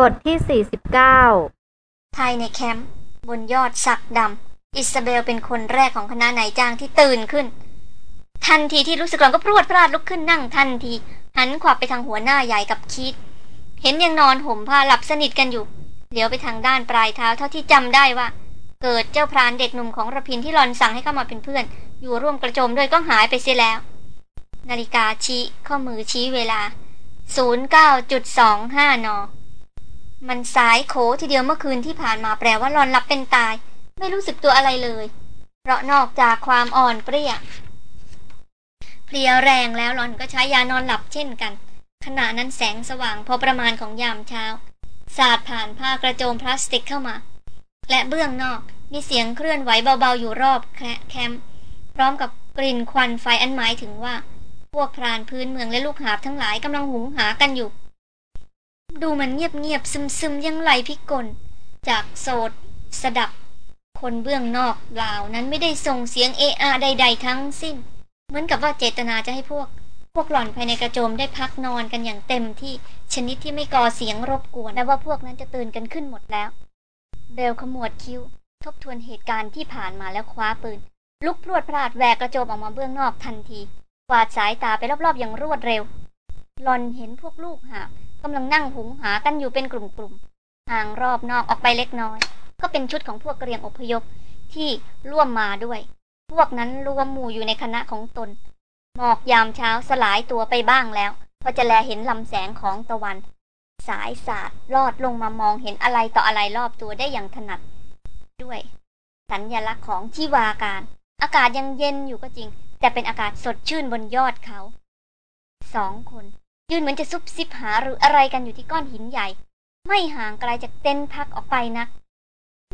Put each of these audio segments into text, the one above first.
บทที่ 49 ภายในแคมป์บนยอดสักดำ อิซาเบลเป็นคนแรกของคณะนายจ้างที่ตื่นขึ้น ทันทีที่รู้สึกร้อนก็พรวดพลาดลุกขึ้นนั่งทันที หันขวับไปทางหัวหน้าใหญ่กับคิด เห็นยังนอนห่มผ้าหลับสนิทกันอยู่ เหลียวไปทางด้านปลายเท้าเท่าที่จำได้ว่า เกิดเจ้าพรานเด็กหนุ่มของระพินที่หลอนสั่งให้เข้ามาเป็นเพื่อน อยู่ร่วมกระโจมด้วยก็หายไปเสียแล้ว นาฬิกาชี้ข้อมือชี้เวลา09.25น มันสายโขทีเดียวเมื่อคืนที่ผ่านมาแปลว่าหลอนหลับเป็นตาย ไม่รู้สึกตัวอะไรเลย เพราะนอกจากความอ่อนเปรี้ยเพลียแรงแล้วหลอนก็ใช้ยานอนหลับเช่นกัน ขณะนั้นแสงสว่างพอประมาณของยามเช้า สาดผ่านผ้ากระโจมพลาสติกเข้ามา และเบื้องนอกมีเสียงเคลื่อนไหวเบาๆอยู่รอบแคมป์พร้อมกับกลิ่นควันไฟอันหมายถึงว่า พวกพรานพื้นเมืองและลูกหาบทั้งหลายกำลังหุงหากันอยู่ ดูมันเงียบๆซึมๆยังไหลพิกล จากโสดสดับ คนเบื้องนอกเหล่านั้นไม่ได้ส่งเสียงเออาใด ๆ ทั้งสิ้น เหมือนกับว่าเจตนาจะให้พวก พวกหล่อนภายในกระโจมได้พักนอนกันอย่างเต็มที่ชนิดที่ไม่ก่อเสียงรบกวนและว่าพวกนั้นจะตื่นกันขึ้นหมดแล้วเบลขมวดคิ้ว ทบทวนเหตุการณ์ที่ผ่านมาแล้วคว้าปืน ลุกพรวดพลาดแหวกกระโจมออกมาเบื้องนอกทันทีกวาดสายตาไปรอบๆอย่างรวดเร็วหลอนเห็นพวกลูกหาบ กำลังนั่งหุงหากันอยู่เป็นกลุ่มๆห่างรอบนอกออกไปเล็กน้อย ก็เป็นชุดของพวกเกรียงอพยพที่ร่วมมาด้วย พวกนั้นรวมหมู่อยู่ในคณะของตน หมอกยามเช้าสลายตัวไปบ้างแล้วพอจะแลเห็นลำแสงของตะวัน สายสาดลอดลงมามองเห็นอะไรต่ออะไรรอบตัวได้อย่างถนัด ด้วย สัญญลักษณ์ของชีวาการ อากาศยังเย็นอยู่ก็จริง แต่เป็นอากาศสดชื่นบนยอดเขา สองคน ยืนเหมือนจะซุบซิบหาหรืออะไรกันอยู่ที่ก้อนหินใหญ่ ไม่ห่างไกลจากเต็นท์พักออกไปนะ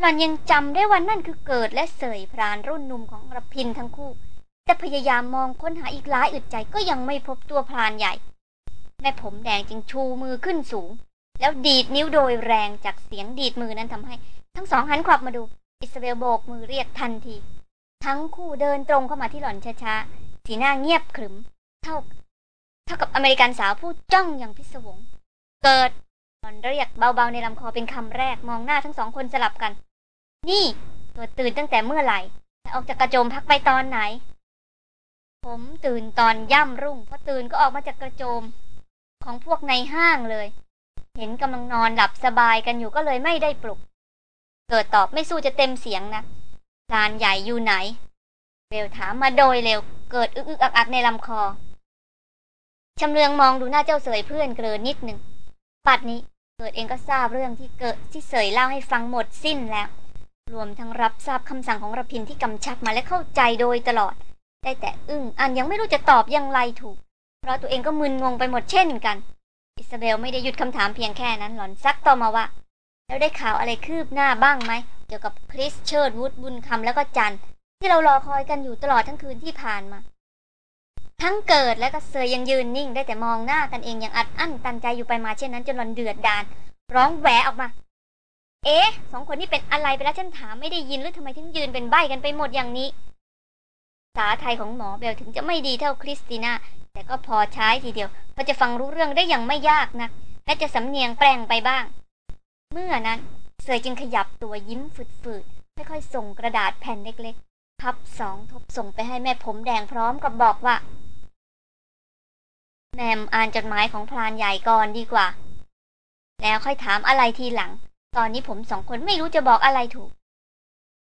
หล่อนยังจำได้ว่านั่นคือเกิดและเสยพรานรุ่นหนุ่มของรพินทั้งคู่ แต่พยายามมองค้นหาอีกหลายอึดใจก็ยังไม่พบตัวพรานใหญ่ แม่ผมแดงจึงชูมือขึ้นสูง แล้วดีดนิ้วโดยแรงจากเสียงดีดมือนั้นทำให้ ทั้งสองหันขวับมาดู อิสเบลโบกมือเรียกทันที ทั้งคู่เดินตรงเข้ามาที่หล่อนช้าๆสีหน้าเงียบขรึม เท่า เท่ากับอเมริกันสาวผู้จ้องอย่างพิศวง เกิดหลอนเรียกเบาๆในลำคอเป็นคำแรกมองหน้าทั้งสองคนสลับกัน นี่ ตัวตื่นตั้งแต่เมื่อไหร่ออกจากกระโจมพักไปตอนไหน ผมตื่นตอนย่ำรุ่งพอตื่นก็ออกมาจากกระโจม ของพวกในห้างเลย เห็นกำลังนอนหลับสบายกันอยู่ก็เลยไม่ได้ปลุก เกิดตอบไม่สู้จะเต็มเสียงนะพรานใหญ่อยู่ไหนเบลถามมาโดยเร็ว เกิดอึกอึกอักอักในลำคอ ชำเลืองมองดูหน้าเจ้าเสยเพื่อนเกลือนิดหนึ่งปัดนี้เกิดเองก็ทราบเรื่องที่เกิดที่เสยเล่าให้ฟังหมดสิ้นแล้ว รวมทั้งรับทราบคำสั่งของรพินทร์ที่กำชับมาและเข้าใจโดยตลอด ได้แต่อึ้งงันยังไม่รู้จะตอบอย่างไรถูก เพราะตัวเองก็มึนงงไปหมดเช่นกัน อิสเบลไม่ได้หยุดคำถามเพียงแค่นั้นหล่อนซักต่อมาว่า แล้วได้ข่าวอะไรคืบหน้าบ้างไหมเกี่ยวกับคริสเชิร์ดวูดบุญคำแล้วก็จันที่เรารอคอยกันอยู่ตลอดทั้งคืนที่ผ่านมา ทั้งเกิดและก็เสยยังยืนนิ่งได้แต่มองหน้ากันเองอย่างอัดอั้นตันใจอยู่ไปมาเช่นนั้นจนหล่อนเดือดดาล ร้องแหวออกมา เอ๊ะสองคนนี้เป็นอะไรไปแล้วฉันถามไม่ได้ยินหรือทำไมถึงยืนเป็นใบกันไปหมดอย่างนี้ภาษาไทยของหมอเบลถึงจะไม่ดีเท่าคริสติน่าแต่ก็พอใช้ทีเดียวพอจะฟังรู้เรื่องได้อย่างไม่ยากนะและจะสำเนียงแปลงไปบ้าง เมื่อนั้นเสยจึงขยับตัวยิ้มฝืดๆค่อยๆส่งกระดาษแผ่นเล็กๆพับสองทบส่งไปให้แม่ผมแดงพร้อมกับบอกว่า แมมอ่านจดหมายของพรานใหญ่ก่อนดีกว่า แล้วค่อยถามอะไรทีหลัง ตอนนี้ผมสองคนไม่รู้จะบอกอะไรถูก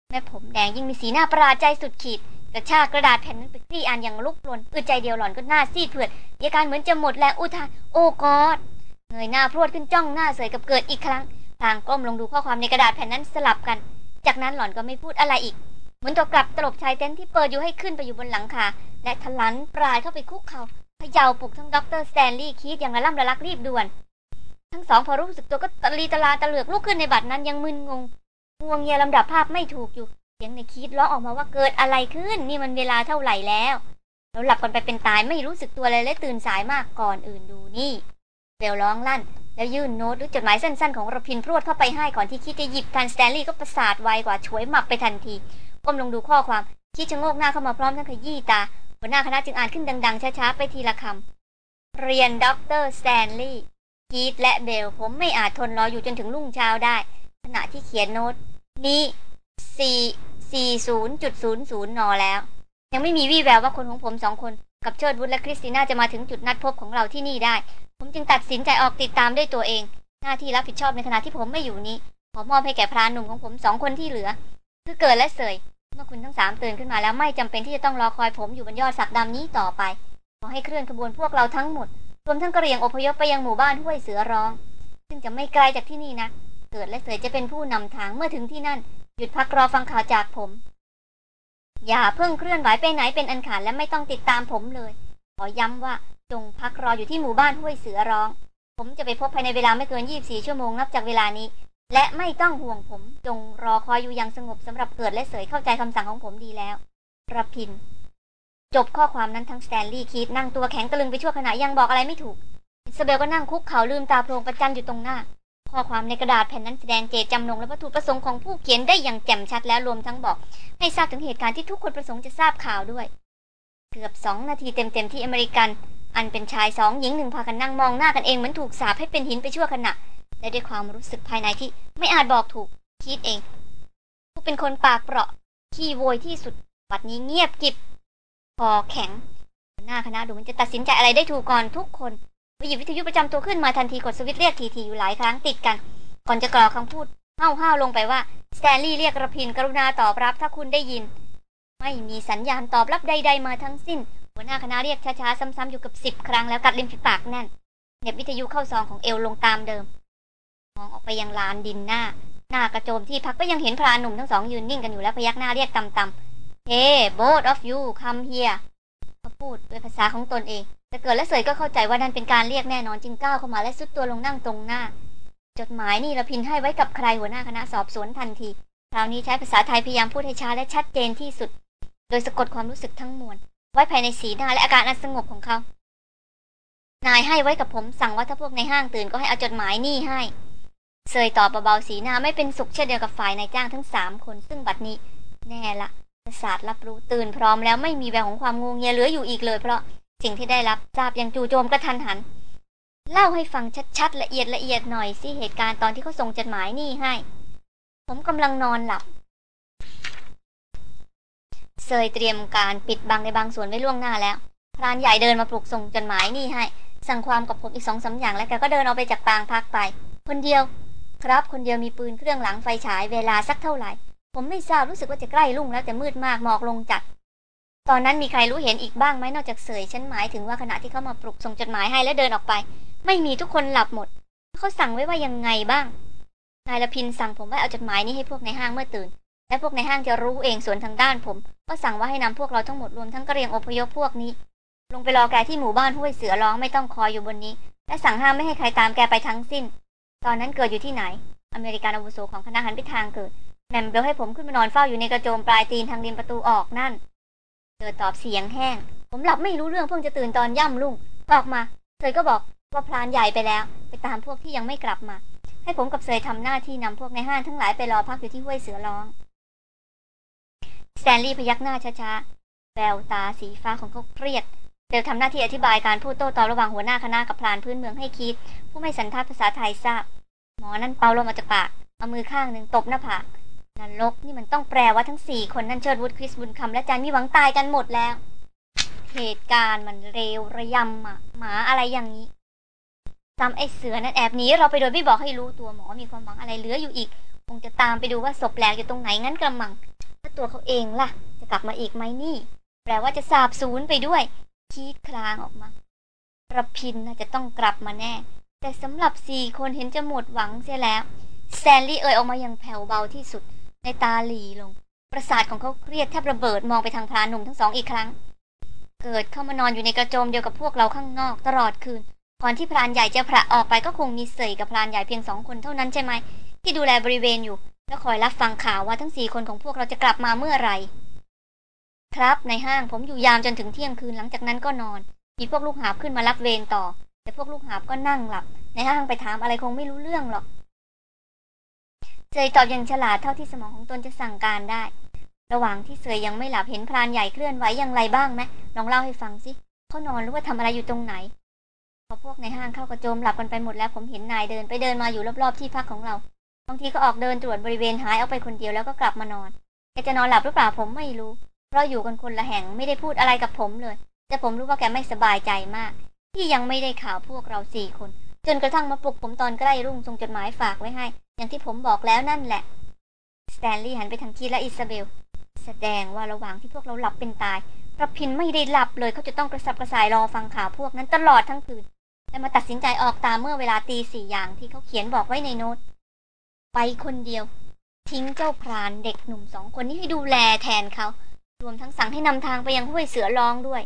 แม่ผมแดงยิ่งมีสีหน้าประหลาดใจสุดขีดกระชากกระดาษแผ่นนั้นไปคลี่อ่านอย่างลุกลนอึดใจเดียวหล่อนก็หน้าซีดเผือดอาการเหมือนจะหมดแรงอุทานโอ้กอดเงยหน้าพรวดขึ้นจ้องหน้าเสยกับเกิดอีกครั้งพลางก้มลงดูข้อความในกระดาษแผ่นนั้นสลับกัน จากนั้นหล่อนก็ไม่พูดอะไรอีก เหมือนตัวกลับตลบชายเต็นท์ที่เปิดอยู่ให้ขึ้นไปอยู่บนหลังคาและถลันปราดเข้าไปคุกเข่า เขย่าปลุกทั้งด็อกเตอร์สแตนลีย์คีธอย่างระล่ำระลักรีบด่วน ทั้งสองพอรู้สึกตัวก็ตะลีตะลานตาเหลือกลุกขึ้นในบัดนั้นยังมึนงงงวงเงียลำดับภาพไม่ถูกอยู่เสียงนายคีธร้องออกมาว่าเกิดอะไรขึ้น นี่มันเวลาเท่าไหร่แล้วเราหลับกันไปเป็นตายไม่รู้สึกตัวเลยและตื่นสายมากก่อนอื่นดูนี่เบลร้องลั่น แล้วยื่นโน้ตหรือจดหมายสั้นๆของรพินพรวดเข้าไปให้ก่อนที่คีธจะหยิบทันสแตนลีย์ก็ประสาทไวกว่าฉวยหมับไปทันทีก้มลงดูข้อความคีธชะโงกหน้าเข้ามาพร้อมทั้งขยี้ตา หัวหน้าคณะจึงอ่านขึ้นดัง ๆ ช้า ๆ ไปทีละคำ เรียนด็อกเตอร์สแตนลีย์คีธและเบล ผมไม่อาจทนรออยู่จนถึงรุ่งเช้าได้ ขณะที่เขียนโน้ต นี้4 40.00 นแล้ว ยังไม่มีวี่แววว่าคนของผมสองคน กับเชิดวุธและคริสติน่าจะมาถึงจุดนัดพบของเราที่นี่ได้ ผมจึงตัดสินใจออกติดตามด้วยตัวเอง หน้าที่รับผิดชอบในขณะที่ผมไม่อยู่นี้ขอมอบให้แก่พรานหนุ่มของผมสองคนที่เหลือ คือเกิดและเสย เมื่อคุณทั้งสามตื่นขึ้นมาแล้วไม่จำเป็นที่จะต้องรอคอยผมอยู่บนยอดสักดำนี้ต่อไปขอให้เคลื่อนขบวนพวกเราทั้งหมด รวมทั้งกระเรียงอพยพไปยังหมู่บ้านห้วยเสือร้อง ซึ่งจะไม่ไกลจากที่นี่นะเกิดและเสยจะเป็นผู้นำทางเมื่อถึงที่นั่น หยุดพักรอฟังข่าวจากผม อย่าเพิ่งเคลื่อนไหวไปไหนเป็นอันขาดและไม่ต้องติดตามผมเลย ขอย้ำว่าจงพักรออยู่ที่หมู่บ้านห้วยเสือร้อง ผมจะไปพบภายในเวลาไม่เกิน 24 ชั่วโมงนับจากเวลานี้ และไม่ต้องห่วงผม จงรอคอยอยู่อย่างสงบสำหรับเกิดและเสยเข้าใจคำสั่งของผมดีแล้วรพินทร์ จบข้อความนั้นทั้งสแตนลีย์คีธนั่งตัวแข็งตะลึงไปชั่วขณะยังบอกอะไรไม่ถูกอิสเบลก็นั่งคุกเข่าลืมตาโพลงประจัญอยู่ตรงหน้า ข้อความในกระดาษแผ่นนั้นแสดงเจตจำนงและวัตถุประสงค์ของผู้เขียนได้อย่างแจ่มชัดแล้วรวมทั้งบอก ให้ทราบถึงเหตุการณ์ที่ทุกคนประสงค์จะทราบข่าวด้วย เกือบสองนาทีเต็มๆที่อเมริกัน อันเป็นชายสองหญิงหนึ่งพากันนั่งมองหน้ากันเองเหมือนถูกสาปให้เป็นหินไปชั่วขณะ และด้วยความรู้สึกภายในที่ไม่อาจบอกถูกคีธเอง ผู้เป็นคนปากเปราะขี้โวยที่สุดบัดนี้เงียบกริบคอแข็ง หัวหน้าคณะดูเหมือนจะตัดสินใจอะไรได้ถูกก่อนทุกคนไปหยิบวิทยุประจำตัวขึ้นมาทันทีกดสวิตช์เรียกทีๆอยู่หลายครั้งติดกัน ก่อนจะกล่าวคำพูดห้าวๆลงไปว่าสแตนลีย์เรียกรพินทร์กรุณาตอบรับถ้าคุณได้ยิน ไม่มีสัญญาณตอบรับใด ๆ มาทั้งสิ้น หัวหน้าคณะเรียกช้าๆซ้ำๆอยู่กับสิบครั้งแล้วกัดริมฝีปากแน่นเน็บวิทยุเข้าซองของเอลลงตามเดิม มองออกไปยังลานดินหน้า หน้ากระโจมที่พักก็ยังเห็นพรานหนุ่มทั้งสองยืนนิ่งกันอยู่แล้วพยักหน้าเรียกต่ำๆเฮ้ both of you come here เขาพูดด้วยภาษาของตนเอง แต่เกิดและเสยก็เข้าใจว่านั่นเป็นการเรียกแน่นอนจึงก้าวเข้ามาและซุดตัวลงนั่งตรงหน้า จดหมายนี่ละพินให้ไว้กับใครหัวหน้าคณะสอบสวนทันทีคราวนี้ใช้ภาษาไทยพยายามพูดให้ช้าและชัดเจนที่สุด โดยสะกดความรู้สึกทั้งมวลไว้ภายในสีหน้าและอาการอันสงบของเขา นายให้ไว้กับผมสั่งว่าถ้าพวกในห้างตื่นก็ให้เอาจดหมายนี่ให้ เสยตอบเบาๆสีหน้าไม่เป็นสุขเช่นเดียวกับฝ่ายนายจ้างทั้งสามคน ซึ่งบัดนี้ แน่ละประสาทรับรู้ตื่นพร้อมแล้วไม่มีแววของความงงเงียเหลืออยู่อีกเลย เพราะสิ่งที่ได้รับทราบอย่างจู่โจมกระทันหัน เล่าให้ฟังชัดๆละเอียดละเอียดหน่อยสิเหตุการณ์ตอนที่เขาส่งจดหมายนี่ให้ ผมกำลังนอนหลับเซยเตรียมการปิดบังในบางส่วนไว้ล่วงหน้าแล้วพรานใหญ่เดินมาปลุกส่งจดหมายนี่ให้ สั่งความกับผมอีกสองสาอย่างแล้วแกก็เดินเอาไปจากปางพักไป คนเดียว ครับ คนเดียวมีปืนเครื่องหลังไฟฉายเวลาสักเท่าไหร่ ผมไม่ทราบรู้สึกว่าจะใกล้รุ่งแล้วแต่มืดมากหมอกลงจัด ตอนนั้นมีใครรู้เห็นอีกบ้างไหมนอกจากเสยฉันหมายถึงว่าขณะที่เขามาปลุกส่งจดหมายให้แล้วเดินออกไป ไม่มีทุกคนหลับหมด เขาสั่งไว้ว่ายังไงบ้าง นายละพินสั่งผมว่าเอาจดหมายนี้ให้พวกในห้างเมื่อตื่น และพวกในห้างจะรู้เองส่วนทางด้านผม ก็สั่งว่าให้นำพวกเราทั้งหมดรวมทั้งกระเรียงอพยพพวกนี้ ลงไปรอแกที่หมู่บ้านห้วยเสือร้องไม่ต้องคอยอยู่บนนี้ และสั่งห้ามไม่ให้ใครตามแกไปทั้งสิ้น ตอนนั้นเกิดอยู่ที่ไหน อเมริกันอาวุโสของคณะหันไปทางเกิด แมมเบลให้ผมขึ้นมานอนเฝ้าอยู่ในกระโจมปลายตีนทางริมประตูออกนั่น เกิดตอบเสียงแห้ง ผมหลับไม่รู้เรื่องเพิ่งจะตื่นตอนย่ำลุ่ง ออกมาเธอก็บอกว่าพลานใหญ่ไปแล้ว ไปตามพวกที่ยังไม่กลับมา ให้ผมกับเซยทำหน้าที่นำพวกในห้างทั้งหลายไปรอพักอยู่ที่ห้วยเสือร้อง สแตนลีย์พยักหน้าช้าๆ แววตาสีฟ้าของเขาเครียด เดลทำหน้าที่อธิบายการพูดโต้ตอบระหว่างหัวหน้าคณะกับพลานพื้นเมืองให้คิด ผู้ไม่สันทัดภาษาไทยทราบ หมอนั่นเป่าลมออกจากปาก เอามือข้างหนึ่งตบหน้าผากนรกนี่มันต้องแปลว่าทั้งสี่คนนั่นเชิดวุฒิคริสบุญคำและจันมีหวังตายกันหมดแล้ว เหตุการณ์มันเร็วระยำอะหมาอะไรอย่างนี้จำไอ้เสือนั่นแอบหนีเราไปโดยไม่บอกให้รู้ตัวหมอมีความหวังอะไรเหลืออยู่อีก คงจะตามไปดูว่าศพแหลกอยู่ตรงไหนงั้นกระมังถ้าตัวเขาเองล่ะ จะกลับมาอีกไหมนี่ แปลว่าจะสาบสูญไปด้วย คิดคลางออกมาระพินน่าจะต้องกลับมาแน่ แต่สำหรับสี่คนเห็นจะหมดหวังเสียแล้ว แซนลี่เอ่ยออกมาอย่างแผ่วเบาที่สุด ในตาหลีลง ประสาทของเขาเครียดแทบระเบิดมองไปทางพรานหนุ่มทั้งสองอีกครั้ง เกิดเข้ามานอนอยู่ในกระโจมเดียวกับพวกเราข้างนอกตลอดคืนก่อนที่พรานใหญ่จะพระออกไปก็คงมีเสยกับพรานใหญ่เพียงสองคนเท่านั้นใช่ไหมที่ดูแลบริเวณอยู่ แล้วคอยรับฟังข่าวว่าทั้งสี่คนของพวกเราจะกลับมาเมื่อไหร่ ครับในห้างผมอยู่ยามจนถึงเที่ยงคืนหลังจากนั้นก็นอน มีพวกลูกหาบขึ้นมารับเวรต่อ แต่พวกลูกหาบก็นั่งหลับ ในห้างไปถามอะไรคงไม่รู้เรื่องหรอกเจยตอบอย่างฉลาดเท่าที่สมองของตนจะสั่งการได้ ระหว่างที่เสยยังไม่หลับเห็นพรานใหญ่เคลื่อนไหวอย่างไรบ้างไหมลองเล่าให้ฟังสิเขานอนหรือว่าทำอะไรอยู่ตรงไหนพอพวกในห้างเข้ากระโจมหลับกันไปหมดแล้วผมเห็นนายเดินไปเดินมาอยู่รอบๆที่พักของเราบางทีก็ออกเดินตรวจบริเวณหายออกไปคนเดียวแล้วก็กลับมานอนแกจะนอนหลับหรือเปล่าผมไม่รู้ เพราะอยู่กันคนละแห่งไม่ได้พูดอะไรกับผมเลย แต่ผมรู้ว่าแกไม่สบายใจมาก ที่ยังไม่ได้ข่าวพวกเราสี่คน จนกระทั่งมาปลุกผมตอนใกล้รุ่งส่งจดหมายฝากไว้ให้ อย่างที่ผมบอกแล้วนั่นแหละ สแตนลีย์หันไปทางคีและอิซาเบล แสดงว่าระหว่างที่พวกเราหลับเป็นตายระพินไม่ได้หลับเลยเขาจะต้องกระสับกระส่ายรอฟังข่าวพวกนั้นตลอดทั้งคืนและมาตัดสินใจออกตามเมื่อเวลาตีสี่อย่างที่เขาเขียนบอกไว้ในโน้ต ไปคนเดียว ทิ้งเจ้าพรานเด็กหนุ่มสองคนนี้ให้ดูแลแทนเขา รวมทั้งสั่งให้นำทางไปยังห้วยเสือร้องด้วย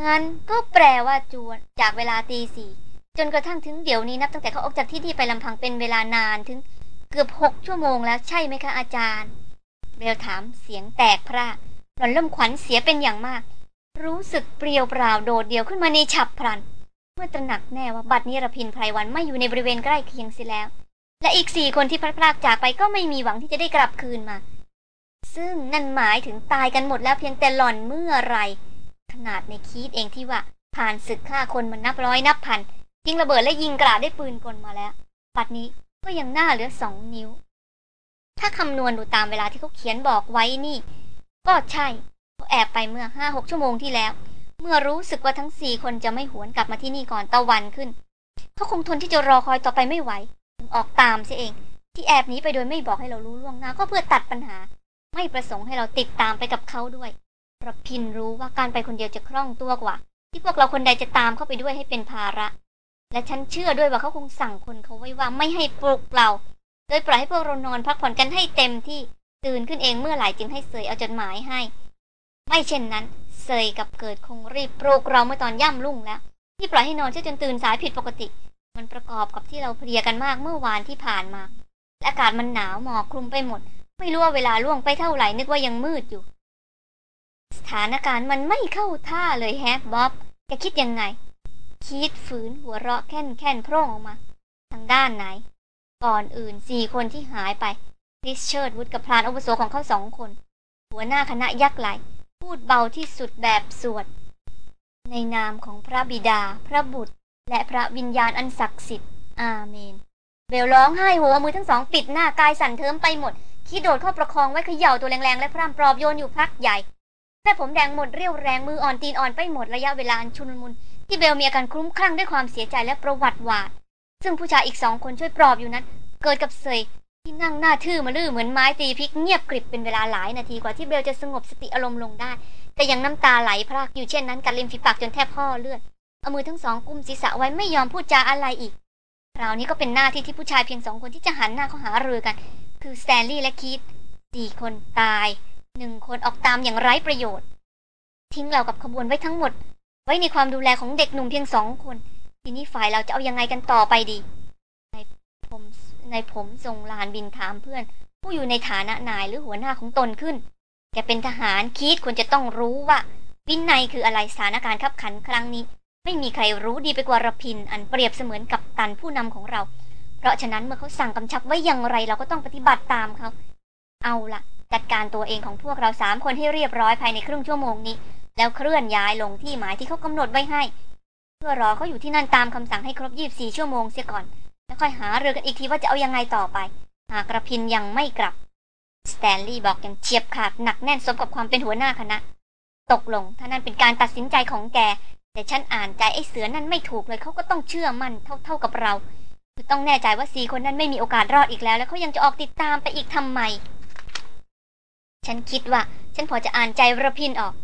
งั้นก็แปลว่าจวนจากเวลาตีสี่จนกระทั่งถึงเดี๋ยวนี้นับตั้งแต่เขาออกจากที่ที่ไปลำพังเป็นเวลานานถึงเกือบหกชั่วโมงแล้วใช่ไหมคะอาจารย์ เบลถามเสียงแตกพร่าหล่อนเริ่มขวัญเสียเป็นอย่างมาก รู้สึกเปรียวเปล่าโดดเดี่ยวขึ้นมาในฉับพลัน เมื่อตระหนักแน่ว่าบัดนี้ระพินไพรวันไม่อยู่ในบริเวณใกล้เคียงเสียแล้ว และอีกสี่คนที่พลัดพรากจากไปก็ไม่มีหวังที่จะได้กลับคืนมา ซึ่งนั่นหมายถึงตายกันหมดแล้วเพียงแต่หล่อนเมื่อไร ขนาดในคีดเองที่ว่า ผ่านศึกฆ่าคนมันนับร้อยนับพันยิงระเบิดและยิงกราดได้ปืนกลมาแล้ว ปัดนี้ก็ยังหน้าเหลือสองนิ้ว ถ้าคำนวณดูตามเวลาที่เขาเขียนบอกไว้นี่ ก็ใช่เขาแอบไปเมื่อห้าหกชั่วโมงที่แล้ว เมื่อรู้สึกว่าทั้งสี่คนจะไม่หวนกลับมาที่นี่ก่อนตะวันขึ้นเขาคงทนที่จะรอคอยต่อไปไม่ไหว ถึงออกตามเสียเอง ที่แอบหนีไปโดยไม่บอกให้เรารู้ล่วงหน้า ก็เพื่อตัดปัญหา ไม่ประสงค์ให้เราติดตามไปกับเขาด้วยระพินรู้ว่าการไปคนเดียวจะคล่องตัวกว่า ที่พวกเราคนใดจะตามเข้าไปด้วยให้เป็นภาระ และฉันเชื่อด้วยว่าเขาคงสั่งคนเขาไว้ว่าไม่ให้ปลุกเราโดยปล่อยให้พวกเรานอนพักผ่อนกันให้เต็มที่ตื่นขึ้นเองเมื่อไหร่จึงให้เสยเอาจดหมายให้ ไม่เช่นนั้นเสยกับเกิดคงรีบปลุกเราเมื่อตอนย่ำรุ่งแล้ว ที่ปล่อยให้นอนเชื่อจนตื่นสายผิดปกติ มันประกอบกับที่เราเพลียกันมากเมื่อวานที่ผ่านมาและอากาศมันหนาวหมอกคลุมไปหมด ไม่รู้ว่าเวลาล่วงไปเท่าไหร่นึกว่ายังมืดอยู่ สถานการณ์มันไม่เข้าท่าเลยแฮะบ๊อบแกคิดยังไง คิดฝืนหัวเราะแค่นแค่นโพร่งออกมา ทางด้านไหน ก่อนอื่นสี่คนที่หายไปริสเชิร์ดวุฒกับพรานอาวุโสของเขาสองคน หัวหน้าคณะยักษ์ไหล พูดเบาที่สุดแบบสวด ในนามของพระบิดา พระบุตร และพระวิญญาณอันศักดิ์สิทธิ์ อาเมน เบลร้องไห้โฮมือทั้งสองปิดหน้ากายสั่นเทิมไปหมด คีธโดดเข้าประคองไว้เขย่าตัวแรงๆ และพร่ำปลอบโยนอยู่พักใหญ่แม่ผมแดงหมดเรี่ยวแรงมืออ่อนตีนอ่อนไปหมดระยะเวลาอันชุลมุนที่เบลมีอาการคลุ้มคลั่งด้วยความเสียใจและประหวั่นหวาด ซึ่งผู้ชายอีกสองคนช่วยปลอบอยู่นั้น เกิดกับเสยที่นั่งหน้าทื่อมะลื่อเหมือนไม้ตีพริกเงียบกริบเป็นเวลาหลายนาทีกว่าที่เบลจะสงบสติอารมณ์ลงได้ แต่ยังน้ำตาไหลพรากอยู่เช่นนั้นกัดริมฝีปากจนแทบพ่อเลือดเอามือทั้งสองกุมศีรษะไว้ไม่ยอมพูดจาอะไรอีกคราวนี้ก็เป็นหน้าที่ที่ผู้ชายเพียงสองคนที่จะหันหน้าเข้าหาเรือกัน คือสแตนลีย์และคีตสี่คนตายหนึ่งคนออกตามอย่างไร้ประโยชน์ ทิ้งเรากับขบวนไว้ทั้งหมด ไว้ในความดูแลของเด็กหนุ่มเพียงสองคน ทีนี้ฝ่ายเราจะเอายังไงกันต่อไปดีในผมในผมส่งลานบินถามเพื่อน ผู้อยู่ในฐานะนายหรือหัวหน้าของตนขึ้นแกเป็นทหารคีตควรจะต้องรู้ว่า วินัยคืออะไรสถานการณ์ขับขันครั้งนี้ ไม่มีใครรู้ดีไปกว่ารพินอันเปรียบเสมือนกับตันผู้นำของเรา ราะฉะนั้นเมื่อเขาสั่งกำชับไว้อย่างไรเราก็ต้องปฏิบัติตามเขา เอาละจัดการตัวเองของพวกเราสามคนให้เรียบร้อยภายในครึ่งชั่วโมงนี้ แล้วเคลื่อนย้ายลงที่หมายที่เขากำหนดไว้ให้ เพื่อรอเขาอยู่ที่นั่นตามคำสั่งให้ครบยี่บสี่ชั่วโมงเสียก่อน แล้วค่อยหาเรือกันอีกทีว่าจะเอายังไงต่อไป หากระพินยังไม่กลับ สแตนลีย์บอกอย่างเฉียบขาดหนักแน่นสมกับความเป็นหัวหน้าคณะ ตกลงถ้านั่นเป็นการตัดสินใจของแก แต่ฉันอ่านใจไอ้เสือนั่นไม่ถูกเลยเขาก็ต้องเชื่อมั่นเท่าเท่ากับเรา ต้องแน่ใจว่าสีคนนั้นไม่มีโอกาสรอดอีกแล้ว แล้วเขายังจะออกติดตามไปอีกทำไม ฉันคิดว่า ฉันพอจะอ่านใจระพินออก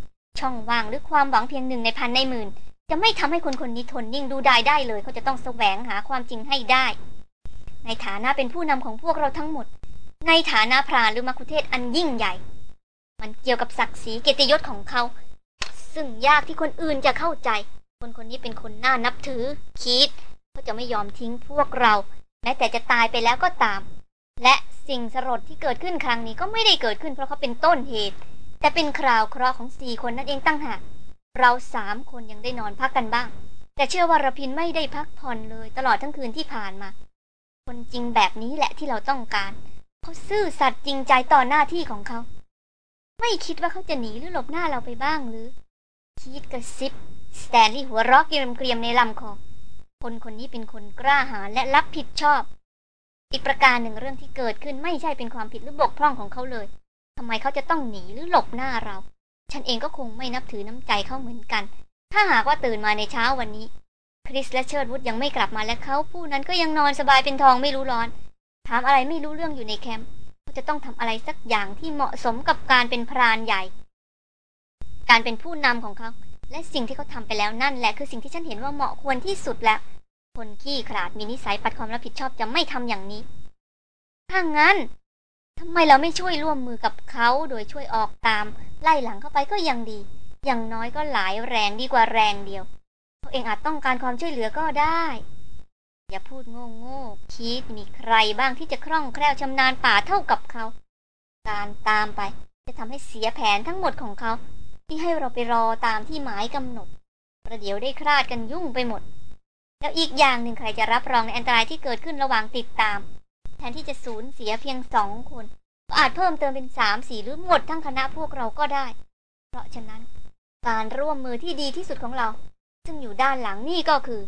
ช่องว่างหรือความหวังเพียงหนึ่งในพันในหมื่น จะไม่ทำให้คนคนนี้ทนนิ่งดูได้ได้เลย เขาจะต้องแสวงหาความจริงให้ได้ ในฐานะเป็นผู้นำของพวกเราทั้งหมด ในฐานะพรานหรือมคคุเทศอันยิ่งใหญ่ มันเกี่ยวกับศักดิ์ศรีเกียรติยศของเขา ซึ่งยากที่คนอื่นจะเข้าใจ คนคนนี้เป็นคนน่านับถือ คิด เขาจะไม่ยอมทิ้งพวกเรา แม้แต่จะตายไปแล้วก็ตาม และสิ่งสลดที่เกิดขึ้นครั้งนี้ก็ไม่ได้เกิดขึ้นเพราะเขาเป็นต้นเหตุ แต่เป็นคราวเคราะห์ของสี่คนนั่นเองตั้งหากเราสามคนยังได้นอนพักกันบ้าง แต่เชื่อว่ารพินไม่ได้พักผ่อนเลยตลอดทั้งคืนที่ผ่านมา คนจริงแบบนี้แหละที่เราต้องการ เขาซื่อสัตย์จริงใจต่อหน้าที่ของเขา ไม่คิดว่าเขาจะหนีหรือหลบหน้าเราไปบ้างหรือ คิดกระซิบ สแตนลีย์หัวเรอกเกรียมเกรียมในลำคอ คนคนนี้เป็นคนกล้าหาญและรับผิดชอบ อีกประการหนึ่งเรื่องที่เกิดขึ้นไม่ใช่เป็นความผิดหรือบกพร่องของเขาเลยทำไมเขาจะต้องหนีหรือหลบหน้าเรา ฉันเองก็คงไม่นับถือน้ำใจเขาเหมือนกัน ถ้าหากว่าตื่นมาในเช้าวันนี้ คริสและเชิร์ดวุฒยังไม่กลับมาและเขาผู้นั้นก็ยังนอนสบายเป็นทองไม่รู้ร้อน ถามอะไรไม่รู้เรื่องอยู่ในแคมป์เขาจะต้องทำอะไรสักอย่างที่เหมาะสมกับการเป็นพรานใหญ่ การเป็นผู้นำของเขา และสิ่งที่เขาทำไปแล้วนั่นแหละคือสิ่งที่ฉันเห็นว่าเหมาะควรที่สุดแล้ว คนขี้ขลาดมีนิสัยปัดความรับผิดชอบจะไม่ทำอย่างนี้ ถ้างั้นทำไมเราไม่ช่วยร่วมมือกับเขาโดยช่วยออกตาม ไล่หลังเข้าไปก็ยังดี อย่างน้อยก็หลายแรงดีกว่าแรงเดียวเขาเองอาจต้องการความช่วยเหลือก็ได้ อย่าพูดโง่โง่คิดมีใครบ้างที่จะคล่องแคล่วชำนาญป่าเท่ากับเขา การตามไปจะทำให้เสียแผนทั้งหมดของเขา ที่ให้เราไปรอตามที่หมายกำหนด ประเดี๋ยวได้คลาดกันยุ่งไปหมด แล้วอีกอย่างหนึ่งใครจะรับรองในอันตรายที่เกิดขึ้นระหว่างติดตาม แทนที่จะสูญเสียเพียงสองคน ก็อาจเพิ่มเติมเป็นสามสี่หรือหมดทั้งคณะพวกเราก็ได้ เพราะฉะนั้น การร่วมมือที่ดีที่สุดของเรา ซึ่งอยู่ด้านหลังนี่ก็คือ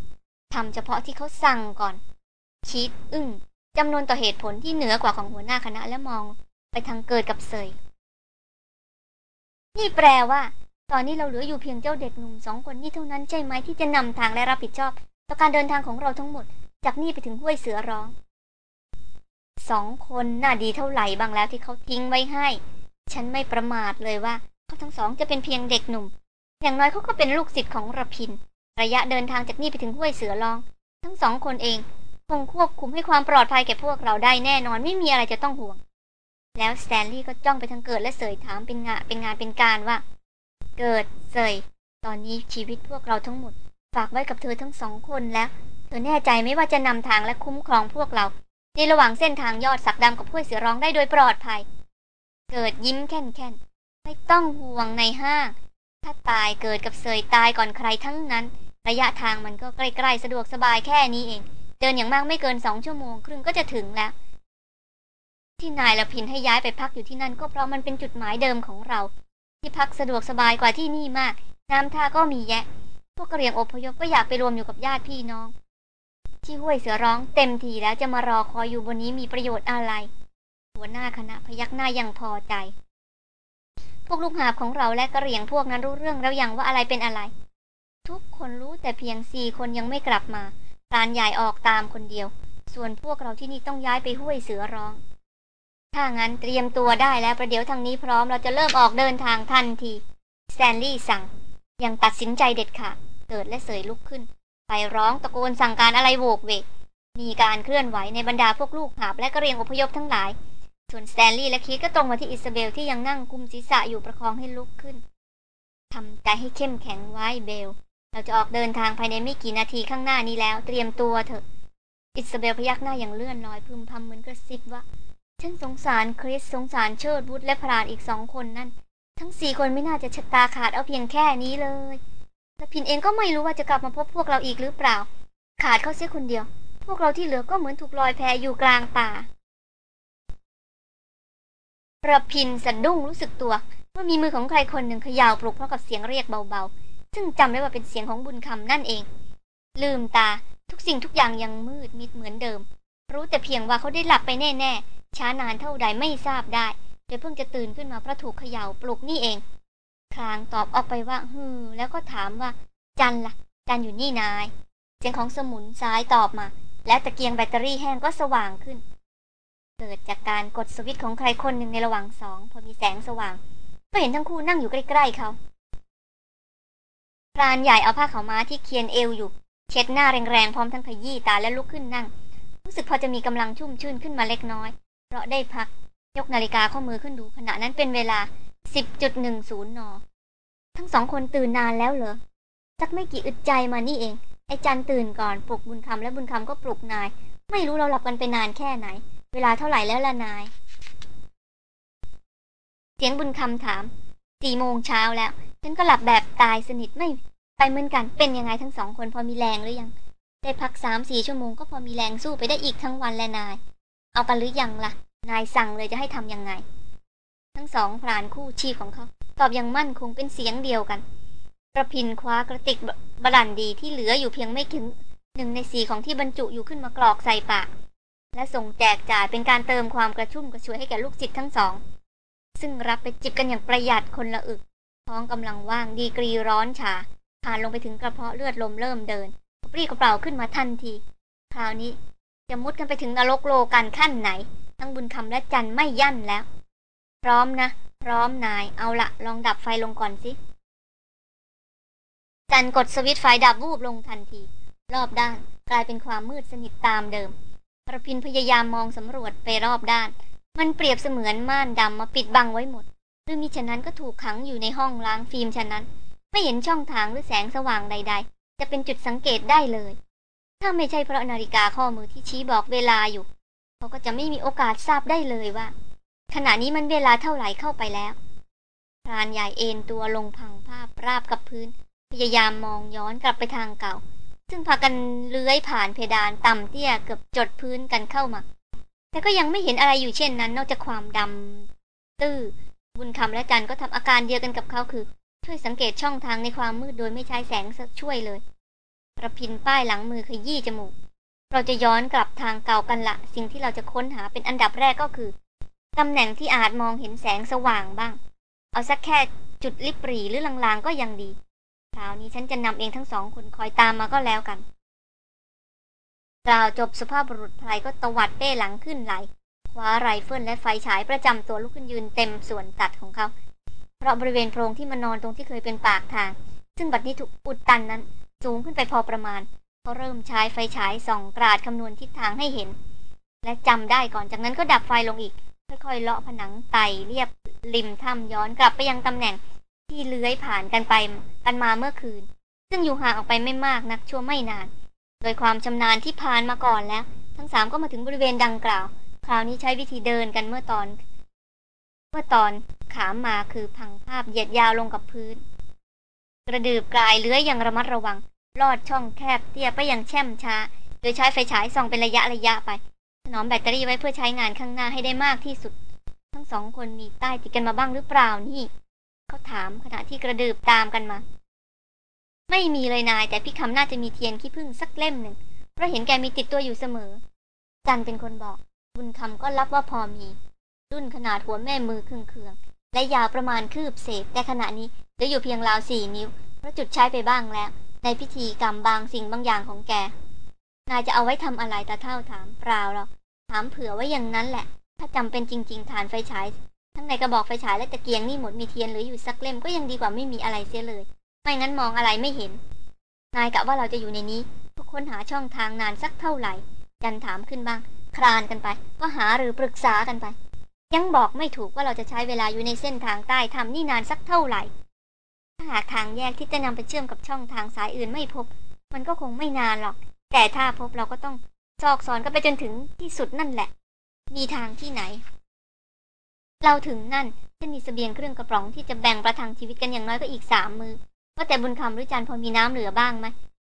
ทำเฉพาะที่เขาสั่งก่อน คิดอึ้งจำนวนต่อเหตุผลที่เหนือกว่าของหัวหน้าคณะและมอง ไปทางเกิดกับเสย นี่แปลว่า ตอนนี้เราเหลืออยู่เพียงเจ้าเด็กหนุ่มสองคนนี้เท่านั้นใช่ไหมที่จะนำทางและรับผิดชอบ ต่อการเดินทางของเราทั้งหมด จากนี่ไปถึงห้วยเสือร้องสองคนน่าดีเท่าไหร่บางแล้วที่เขาทิ้งไว้ให้ ฉันไม่ประมาทเลยว่าเขาทั้งสองจะเป็นเพียงเด็กหนุ่ม อย่างน้อยเขาก็เป็นลูกศิษย์ของระพิน ระยะเดินทางจากนี่ไปถึงห้วยเสือร้อง ทั้งสองคนเองคงควบคุมให้ความปลอดภัยแก่พวกเราได้แน่นอนไม่มีอะไรจะต้องห่วง แล้วสแตนลีย์ก็จ้องไปทางเกิดและเสยถามเป็นงานเป็นงานเป็นการว่า เกิดเสย ตอนนี้ชีวิตพวกเราทั้งหมด ฝากไว้กับเธอทั้งสองคนแล้ว เธอแน่ใจไม่ว่าจะนำทางและคุ้มครองพวกเรา ในระหว่างเส้นทางยอดสักดำกับห้วยเสือร้องได้โดยปลอดภัย เกิดยิ้มแค่นแค่นไม่ต้องห่วงในห้าง ถ้าตายเกิดกับเสยตายก่อนใครทั้งนั้น ระยะทางมันก็ใกล้ๆสะดวกสบายแค่นี้เอง เดินอย่างมากไม่เกินสองชั่วโมงครึ่งก็จะถึงแล้ว ที่นายละพินให้ย้ายไปพักอยู่ที่นั่น ก็เพราะมันเป็นจุดหมายเดิมของเรา ที่พักสะดวกสบายกว่าที่นี่มาก น้ำท่าก็มีแยะ พวกกระเรียงอพยพก็อยากไปรวมอยู่กับญาติพี่น้อง ที่ห้วยเสือร้องเต็มทีแล้วจะมารอคอยอยู่บนนี้มีประโยชน์อะไร หัวหน้าคณะพยักหน้ายังพอใจ พวกลูกหาบของเราและกระเรียงพวกนั้นรู้เรื่องแล้วอยังว่าอะไรเป็นอะไร ทุกคนรู้แต่เพียงสี่คนยังไม่กลับมาพรานใหญ่ออกตามคนเดียว ส่วนพวกเราที่นี่ต้องย้ายไปห้วยเสือร้อง ถ้างั้นเตรียมตัวได้แล้วประเดี๋ยวทางนี้พร้อมเราจะเริ่มออกเดินทางทันทีสแตนลีย์สั่งอย่างตัดสินใจเด็ดขาดเกิดและเสยลุกขึ้น ไปร้องตะโกนสั่งการอะไรโวกเวก มีการเคลื่อนไหวในบรรดาพวกลูกหาบและกะเหรี่ยงอพยพทั้งหลาย ส่วนสแตนลีย์และคีธก็ตรงมาที่อิสเบลที่ยังนั่งกุมศีรษะอยู่ประคองให้ลุกขึ้นทำใจให้เข้มแข็งไว้เบล เราจะออกเดินทางภายในไม่กี่นาทีข้างหน้านี้แล้ว เตรียมตัวเถอะ อิสเบลพยักหน้าอย่างเลื่อนลอยพึมพำเหมือนกระซิบว่า ฉันสงสารคริสสงสารเชิดวุฒและพรานอีกสองคนนั่น ทั้งสี่คนไม่น่าจะชะตาขาดเอาเพียงแค่นี้เลยและพินเองก็ไม่รู้ว่าจะกลับมาพบพวกเราอีกหรือเปล่า ขาดเขาเสียคนเดียว พวกเราที่เหลือก็เหมือนถูกลอยแพอยู่กลางป่าระพินสะดุ้งรู้สึกตัวว่ามีมือของใครคนหนึ่งเขย่าปลุกเพราะกับเสียงเรียกเบาๆ ซึ่งจำได้ว่าเป็นเสียงของบุญคำนั่นเอง ลืมตาทุกสิ่งทุกอย่างยังมืดมิดเหมือนเดิม รู้แต่เพียงว่าเขาได้หลับไปแน่ๆ ช้านานเท่าใดไม่ทราบได้โดยเพิ่งจะตื่นขึ้นมาเพราะถูกเขย่าปลุกนี่เอง คลางตอบออกไปว่าฮือแล้วก็ถามว่า จันละ่ะ จันอยู่นี่นาย เสียงของสมุนซ้ายตอบมา และตะเกียงแบตเตอรี่แห้งก็สว่างขึ้น เกิดจากการกดสวิตช์ของใครคนหนึ่งในระหว่างสองพอมีแสงสว่าง ก็เห็นทั้งคู่นั่งอยู่ใกล้ๆเขาพรานใหญ่เอาผ้าขาวม้าที่เคียนเอวอยู่ เช็ดหน้าแรงๆพร้อมทั้งขยี้ตาและลุกขึ้นนั่ง รู้สึกพอจะมีกำลังชุ่มชื่นขึ้นมาเล็กน้อย เพราะได้พัก ยกนาฬิกาข้อมือขึ้นดูขณะนั้นเป็นเวลาสิบจุดหนึ่งศูนย์นทั้งสองคนตื่นนานแล้วเหรอ สักไม่กี่อึดใจมานี่เอง ไอจันตื่นก่อนปลุกบุญคำและบุญคำก็ปลุกนาย ไม่รู้เราหลับกันไปนานแค่ไหน เวลาเท่าไหร่แล้วล่ะนาย เสียงบุญคำถามสี่โมงเช้าแล้ว ฉันก็หลับแบบตายสนิทไม่ไปเหมือนกัน เป็นยังไงทั้งสองคนพอมีแรงหรือยัง ได้พักสามสี่ชั่วโมงก็พอมีแรงสู้ไปได้อีกทั้งวันและนาย เอากันหรือยังละ่ะ นายสั่งเลยจะให้ทำยังไง ทั้งสองพรานคู่ชีพของเขา ตอบอย่างมั่นคงเป็นเสียงเดียวกันประพินคว้ากระติกบรันดีที่เหลืออยู่เพียงไม่ถึงหนึ่งในสีของที่บรรจุอยู่ขึ้นมากรอกใส่ปาก และส่งแจกจ่ายเป็นการเติมความกระชุ่มกระชวยให้แก่ลูกศิษย์ทั้งสอง ซึ่งรับไปจิบกันอย่างประหยัดคนละอึกท้องกำลังว่างดีกรีร้อนชาผ่านลงไปถึงกระเพาะเลือดลมเริ่มเดิน ปรีกระเป๋าขึ้นมาทันที คราวนี้จะมุดกันไปถึงนรกโลกันขั้นไหน ทั้งบุญคำและจันไม่ยั่นแล้ว พร้อมนะ พร้อมนาย เอาละลองดับไฟลงก่อนสิ จันกดสวิตช์ไฟดับวูบลงทันที รอบด้านกลายเป็นความมืดสนิทตามเดิมประพินพยายามมองสำรวจไปรอบด้าน มันเปรียบเสมือนม่านดำมาปิดบังไว้หมด หรือมิฉะนั้นก็ถูกขังอยู่ในห้องล้างฟิล์มฉะนั้น ไม่เห็นช่องทางหรือแสงสว่างใดๆ จะเป็นจุดสังเกตได้เลย ถ้าไม่ใช่เพราะนาฬิกาข้อมือที่ชี้บอกเวลาอยู่ เขาก็จะไม่มีโอกาสทราบได้เลยว่า ขณะนี้มันเวลาเท่าไหร่เข้าไปแล้วพรานใหญ่เอนตัวลงพังภาพราบกับพื้น พยายามมองย้อนกลับไปทางเก่า ซึ่งพากันเลื้อยผ่านเพดานต่ำเตี้ยเกือบจดพื้นกันเข้ามา แต่ก็ยังไม่เห็นอะไรอยู่เช่นนั้น นอกจากความดำตื้อบุญคำและจันก็ทำอาการเดียวกันกับเขาคือ ช่วยสังเกตช่องทางในความมืดโดยไม่ใช้แสงช่วยเลยระพินป้ายหลังมือขยี้จมูก เราจะย้อนกลับทางเก่ากันละ สิ่งที่เราจะค้นหาเป็นอันดับแรกก็คือ ตำแหน่งที่อาจมองเห็นแสงสว่างบ้าง เอาสักแค่จุดลิบหรีหรือลางๆก็ยังดีคราวนี้ฉันจะนำเองทั้งสองคนคอยตามมาก็แล้วกัน กล่าวจบสุภาพบุรุษไพรก็ตวัดเป้หลังขึ้นไหลคว้าไรเฟิลและไฟฉายประจำตัวลุกขึ้นยืนเต็มส่วนตัดของเขา ราะบริเวณโพรงที่มานอนตรงที่เคยเป็นปากทาง ซึ่งบัดนี้ถูกอุดตันนั้น สูงขึ้นไปพอประมาณเขาเริ่มใช้ไฟฉายส่องกราดคำนวณทิศทางให้เห็น และจำได้ก่อนจากนั้นก็ดับไฟลงอีก ค่อยๆเลาะผนังไต่เรียบริมถ้ำย้อนกลับไปยังตำแหน่งที่เลื้อยผ่านกันไปกันมาเมื่อคืน ซึ่งอยู่ห่างออกไปไม่มากนักชั่วไม่นาน โดยความชำนาญที่ผ่านมาก่อนแล้ว ทั้งสามก็มาถึงบริเวณดังกล่าว คราวนี้ใช้วิธีเดินกันเมื่อตอน เมื่อตอน ขามมาคือพังภาพเหยียดยาวลงกับพื้น กระดืบกลายเลื้อยอย่างระมัดระวัง ลอดช่องแคบเตี้ยไปอย่างแช่มช้า โดยใช้ไฟฉายส่องเป็นระยะระยะไป ถนอมแบตเตอรี่ไว้เพื่อใช้งานข้างหน้าให้ได้มากที่สุด ทั้งสองคนมีใต้ติดกันมาบ้างหรือเปล่านี่เขาถามขณะที่กระดืบตามกันมา ไม่มีเลยนายแต่พี่คำน่าจะมีเทียนขี้ผึ้งสักเล่มหนึ่งเพราะเห็นแกมีติดตัวอยู่เสมอ จันเป็นคนบอก บุญคำก็รับว่าพอมี รุ่นขนาดหัวแม่มือเครื่อง และยาวประมาณคืบเศษแต่ขณะนี้เหลืออยู่เพียงราวสี่นิ้ว เพราะจุดใช้ไปบ้างแล้ว ในพิธีกรรมบางสิ่งบางอย่างของแก นายจะเอาไว้ทำอะไรตาเท่าถามเปล่าหรอกถามเผื่อไว้อย่างนั้นแหละ ถ้าจำเป็นจริง ๆ ฐานไฟฉาย ทั้งในกระบอกไฟฉายและตะเกียงนี่หมดมีเทียนหรืออยู่สักเล่มก็ยังดีกว่าไม่มีอะไรเสียเลย ไม่งั้นมองอะไรไม่เห็น นายกะว่าเราจะอยู่ในนี้เพื่อค้นหาช่องทางนานสักเท่าไหร่ จันถามขึ้นบ้าง คลานกันไป ก็หาหรือปรึกษากันไป ยังบอกไม่ถูกว่าเราจะใช้เวลาอยู่ในเส้นทางใต้ทำนี่นานสักเท่าไหร่ ถ้าหากทางแยกที่จะนำไปเชื่อมกับช่องทางสายอื่นไม่พบ มันก็คงไม่นานหรอก แต่ถ้าพบเราก็ต้องซอกซอนกันไปจนถึงที่สุดนั่นแหละ มีทางที่ไหน เราถึงนั่นจะมีสเสบียงเครื่องกระป๋องที่จะแบ่งประทังชีวิตกันอย่างน้อยก็อีกสามมือว่าแต่บุญคำหรือจันพอมีน้ำเหลือบ้างไหม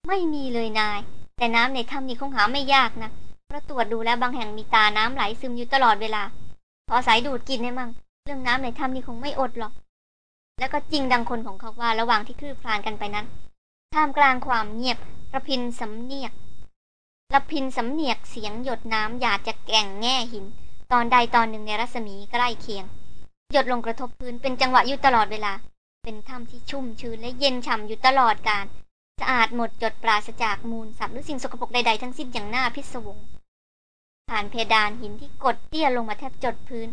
ไม่มีเลยนาย แต่น้ำในถ้ำนี้คงหาไม่ยากนะเพราะตรวจดูแล้วบางแห่งมีตาน้ำไหลซึมอยู่ตลอดเวลา พอสายดูดกินได้มั่ง เรื่องน้ำในถ้ำนี้คงไม่อดหรอก แล้วก็จริงดังคนของเขาว่าระหว่างที่คลืบคลานกันไปนั้น ท่ามกลางความเงียบระพินสำเนียกระพินสำเนียกเสียงหยดน้ำหยาดจากแก่งแง่หิน ตอนใดตอนหนึ่งในรัศมีใกล้เคียง หยดลงกระทบพื้นเป็นจังหวะอยู่ตลอดเวลา เป็นถ้ำที่ชุ่มชื้นและเย็นฉ่ำอยู่ตลอดกาลสะอาดหมดจดปราศจากมูลสัตว์หรือสิ่งสกปรกใดๆทั้งสิ้นอย่างน่าพิศวง ผ่านเพดานหินที่กดเตี้ยลงมาแทบจดพื้น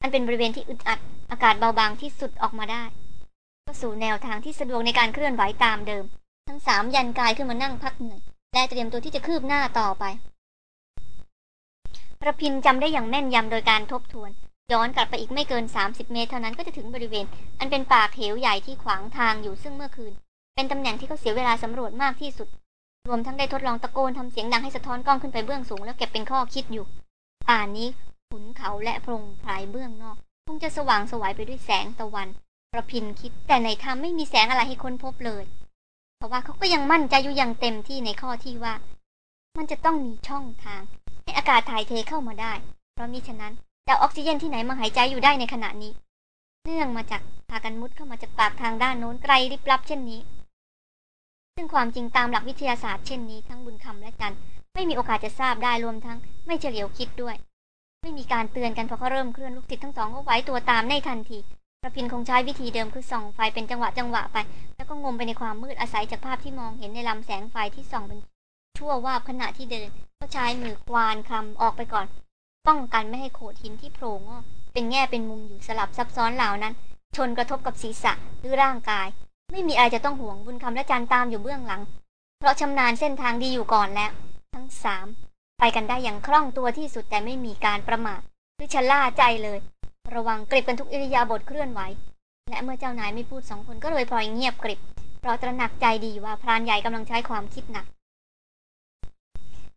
อันเป็นบริเวณที่อึดอัด อากาศเบาบางที่สุดออกมาได้ ก็สู่แนวทางที่สะดวกในการเคลื่อนไหวตามเดิม ทั้งสามยันกายขึ้นมานั่งพักเหนื่อยและเตรียมตัวที่จะคืบหน้าต่อไป ประพินจำได้อย่างแม่นยำโดยการทบทวน ย้อนกลับไปอีกไม่เกิน 30 เมตรเท่านั้นก็จะถึงบริเวณ อันเป็นปากเหวใหญ่ที่ขวางทางอยู่ซึ่งเมื่อคืน เป็นตำแหน่งที่เขาเสียเวลาสำรวจมากที่สุด รวมทั้งได้ทดลองตะโกนทำเสียงดังให้สะท้อนกล้องขึ้นไปเบื้องสูงแล้วเก็บเป็นข้อคิดอยู่ ป่านนี้ขุนเขาและพรงพรายเบื้องนอกคงจะสว่างสวายไปด้วยแสงตะวัน ประพินคิดแต่ในถ้ำไม่มีแสงอะไรให้ค้นพบเลย เพราะว่าเขาก็ยังมั่นใจอยู่อย่างเต็มที่ในข้อที่ว่า มันจะต้องมีช่องทาง ให้อากาศถ่ายเทเข้ามาได้ เพราะมิฉะนั้นจะออกซิเจนที่ไหนมาหายใจอยู่ได้ในขณะนี้ เนื่องมาจากพากันมุดเข้ามาจากปากทางด้านโน้นไกลริบลับเช่นนี้ ซึ่งความจริงตามหลักวิทยาศาสตร์เช่นนี้ทั้งบุญคำและจันไม่มีโอกาสจะทราบได้รวมทั้ง ไม่เฉลียวคิดด้วย ไม่มีการเตือนกันพอเขาเริ่มเคลื่อนลูกศิษย์ทั้งสองก็ไว้ตัวตามในทันทีระพินคงใช้วิธีเดิมคือส่องไฟเป็นจังหวะจังหวะไป แล้วก็งมไปในความมืดอาศัยจากภาพที่มองเห็นในลำแสงไฟที่ส่องเป็นชั่ววาบขณะที่เดิน ก็ใช้มือควานคลำออกไปก่อน ป้องกันไม่ให้โขดหินที่โผล่งอกเป็นแง่เป็นมุมอยู่สลับซับซ้อนเหล่านั้น ชนกระทบกับศีรษะหรือร่างกาย ไม่มีอะไรจะต้องห่วงบุญคำและจันตามอยู่เบื้องหลัง เพราะชำนาญเส้นทางดีอยู่ก่อนแล้ว ทั้งสามไปกันได้อย่างคล่องตัวที่สุดแต่ไม่มีการประมาทหรือชะล่าใจเลย ระวังกริบกันทุกอิริยาบถเคลื่อนไหว และเมื่อเจ้านายไม่พูดสองคนก็เลยพลอยเงียบกริบ เพราะตระหนักใจดีว่าพรานใหญ่กำลังใช้ความคิดหนัก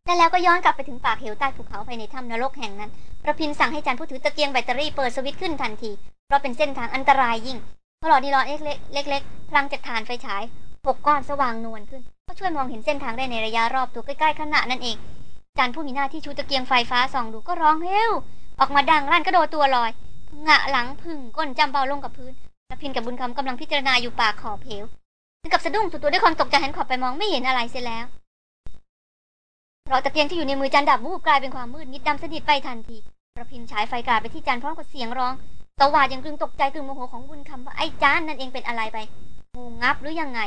แต่แล้วก็ย้อนกลับไปถึงปากเหวใต้ภูเขาภายในถ้ำนรกแห่งนั้น ประพินสั่งให้จันผู้ถือตะเกียงแบตเตอรี่เปิดสวิตช์ขึ้นทันที เพราะเป็นเส้นทางอันตรายยิ่ง หลอดนีลอนเล็กๆเล็กๆพลังจากฐานไฟฉายหกก้อนสว่างนวลขึ้น ก็ช่วยมองเห็นเส้นทางได้ในระยะรอบตัวใกล้ๆขณะนั่นเองจันผู้มีหน้าที่ชูตะเกียงไฟฟ้าส่องดูก็ร้องเฮ้วออกมาดังลั่นกระโดดตัวลอยงะหลังพึ่งก้นจำเบาลงกับพื้นระพินกับบุญคำกำลังพิจารณาอยู่ปากขอบเหวถึงกับสะดุ้งสุดตัวด้วยความตกใจหันขอบไปมองไม่เห็นอะไรเสียแล้วเราตะเกียงที่อยู่ในมือจันดับวูบกลายเป็นความมืดมิดดำสนิทไปทันทีระพินฉายไฟกาดไปที่จันพร้อมกับเสียงร้อง ตวาดยังกึ่งตกใจกึ่งโมโหของบุญคำว่าไอ้จานนั่นเองเป็นอะไรไปงูงับหรือยังไง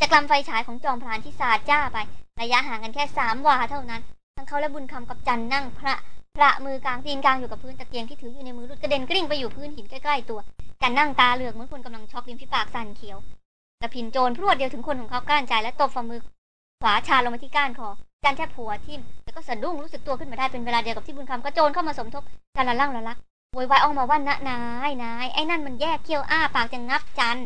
จากลำไฟฉายของจอมพรานที่สาดจ้าไป ระยะห่างกันแค่สามวาเท่านั้น ทั้งเขาและบุญคำกับจันนั่งพระพระมือกลางตีนกลางอยู่กับพื้นตะเกียงที่ถืออยู่ในมือหลุดกระเด็นกริ่งไปอยู่พื้นหินใกล้ๆตัว จันนั่งตาเหลือกเหมือนคนกำลังช็อกริมฝีปากสั่นเขียวกระพินโจรพรวดเดียวถึงคนของเขาก้านใจและตบฝ่ามือขวาชาลงมาที่ก้านคอ จันแทบผัวทิ่มแล้วก็สะดุ้งรู้สึกตัวขึ้นมาได้เป็นเวลาเดียวกับที่บุญคำก็โจรเข้ามาสมทบจันละล่างละลักโวยวายออกมาว่านะนายนายไอ้นั่นมันแยกเขี้ยวอ้าปากจะงับจัน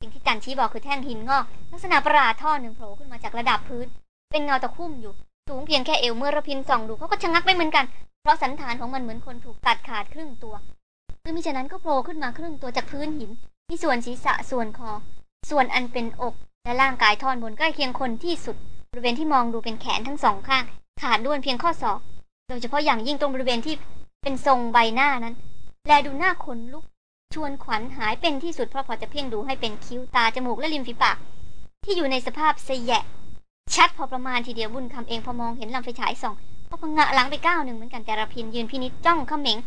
สิ่งที่จันชี้บอกคือแท่งหินงอก ลักษณะประหลาดท่อหนึ่งโผล่ขึ้นมาจากระดับพื้น เป็นเงาตะคุ่มอยู่ สูงเพียงแค่เอวเมื่อระพินส่องดูเขาก็ชะงักไปเหมือนกัน เพราะสันฐานของมันเหมือนคนถูกตัดขาดครึ่งตัวหรือมิฉะนั้นก็โผล่ขึ้นมาครึ่งตัวจากพื้นหิน ที่ส่วนศีรษะส่วนคอ ส่วนอันเป็นอกและร่างกายท่อนบนใกล้เคียงคนที่สุด บริเวณที่มองดูเป็นแขนทั้งสองข้าง ขาดด้วนเพียงข้อศอกโดยเฉพาะอย่างยิ่งตรงบริเวณที่เป็นทรงใบหน้านั้น แลดูหน้าขนลุก ชวนขวัญหายเป็นที่สุดเพราะพอจะเพ่งดูให้เป็นคิ้วตาจมูกและริมฝีปาก ที่อยู่ในสภาพเสยะ ชัดพอประมาณทีเดียวบุญคำเองพอมองเห็นลำไฟฉายส่องก็พงงะหลังไปก้าวหนึ่งเหมือนกันแต่ระพินยืนพินิจจ้องเขม็ง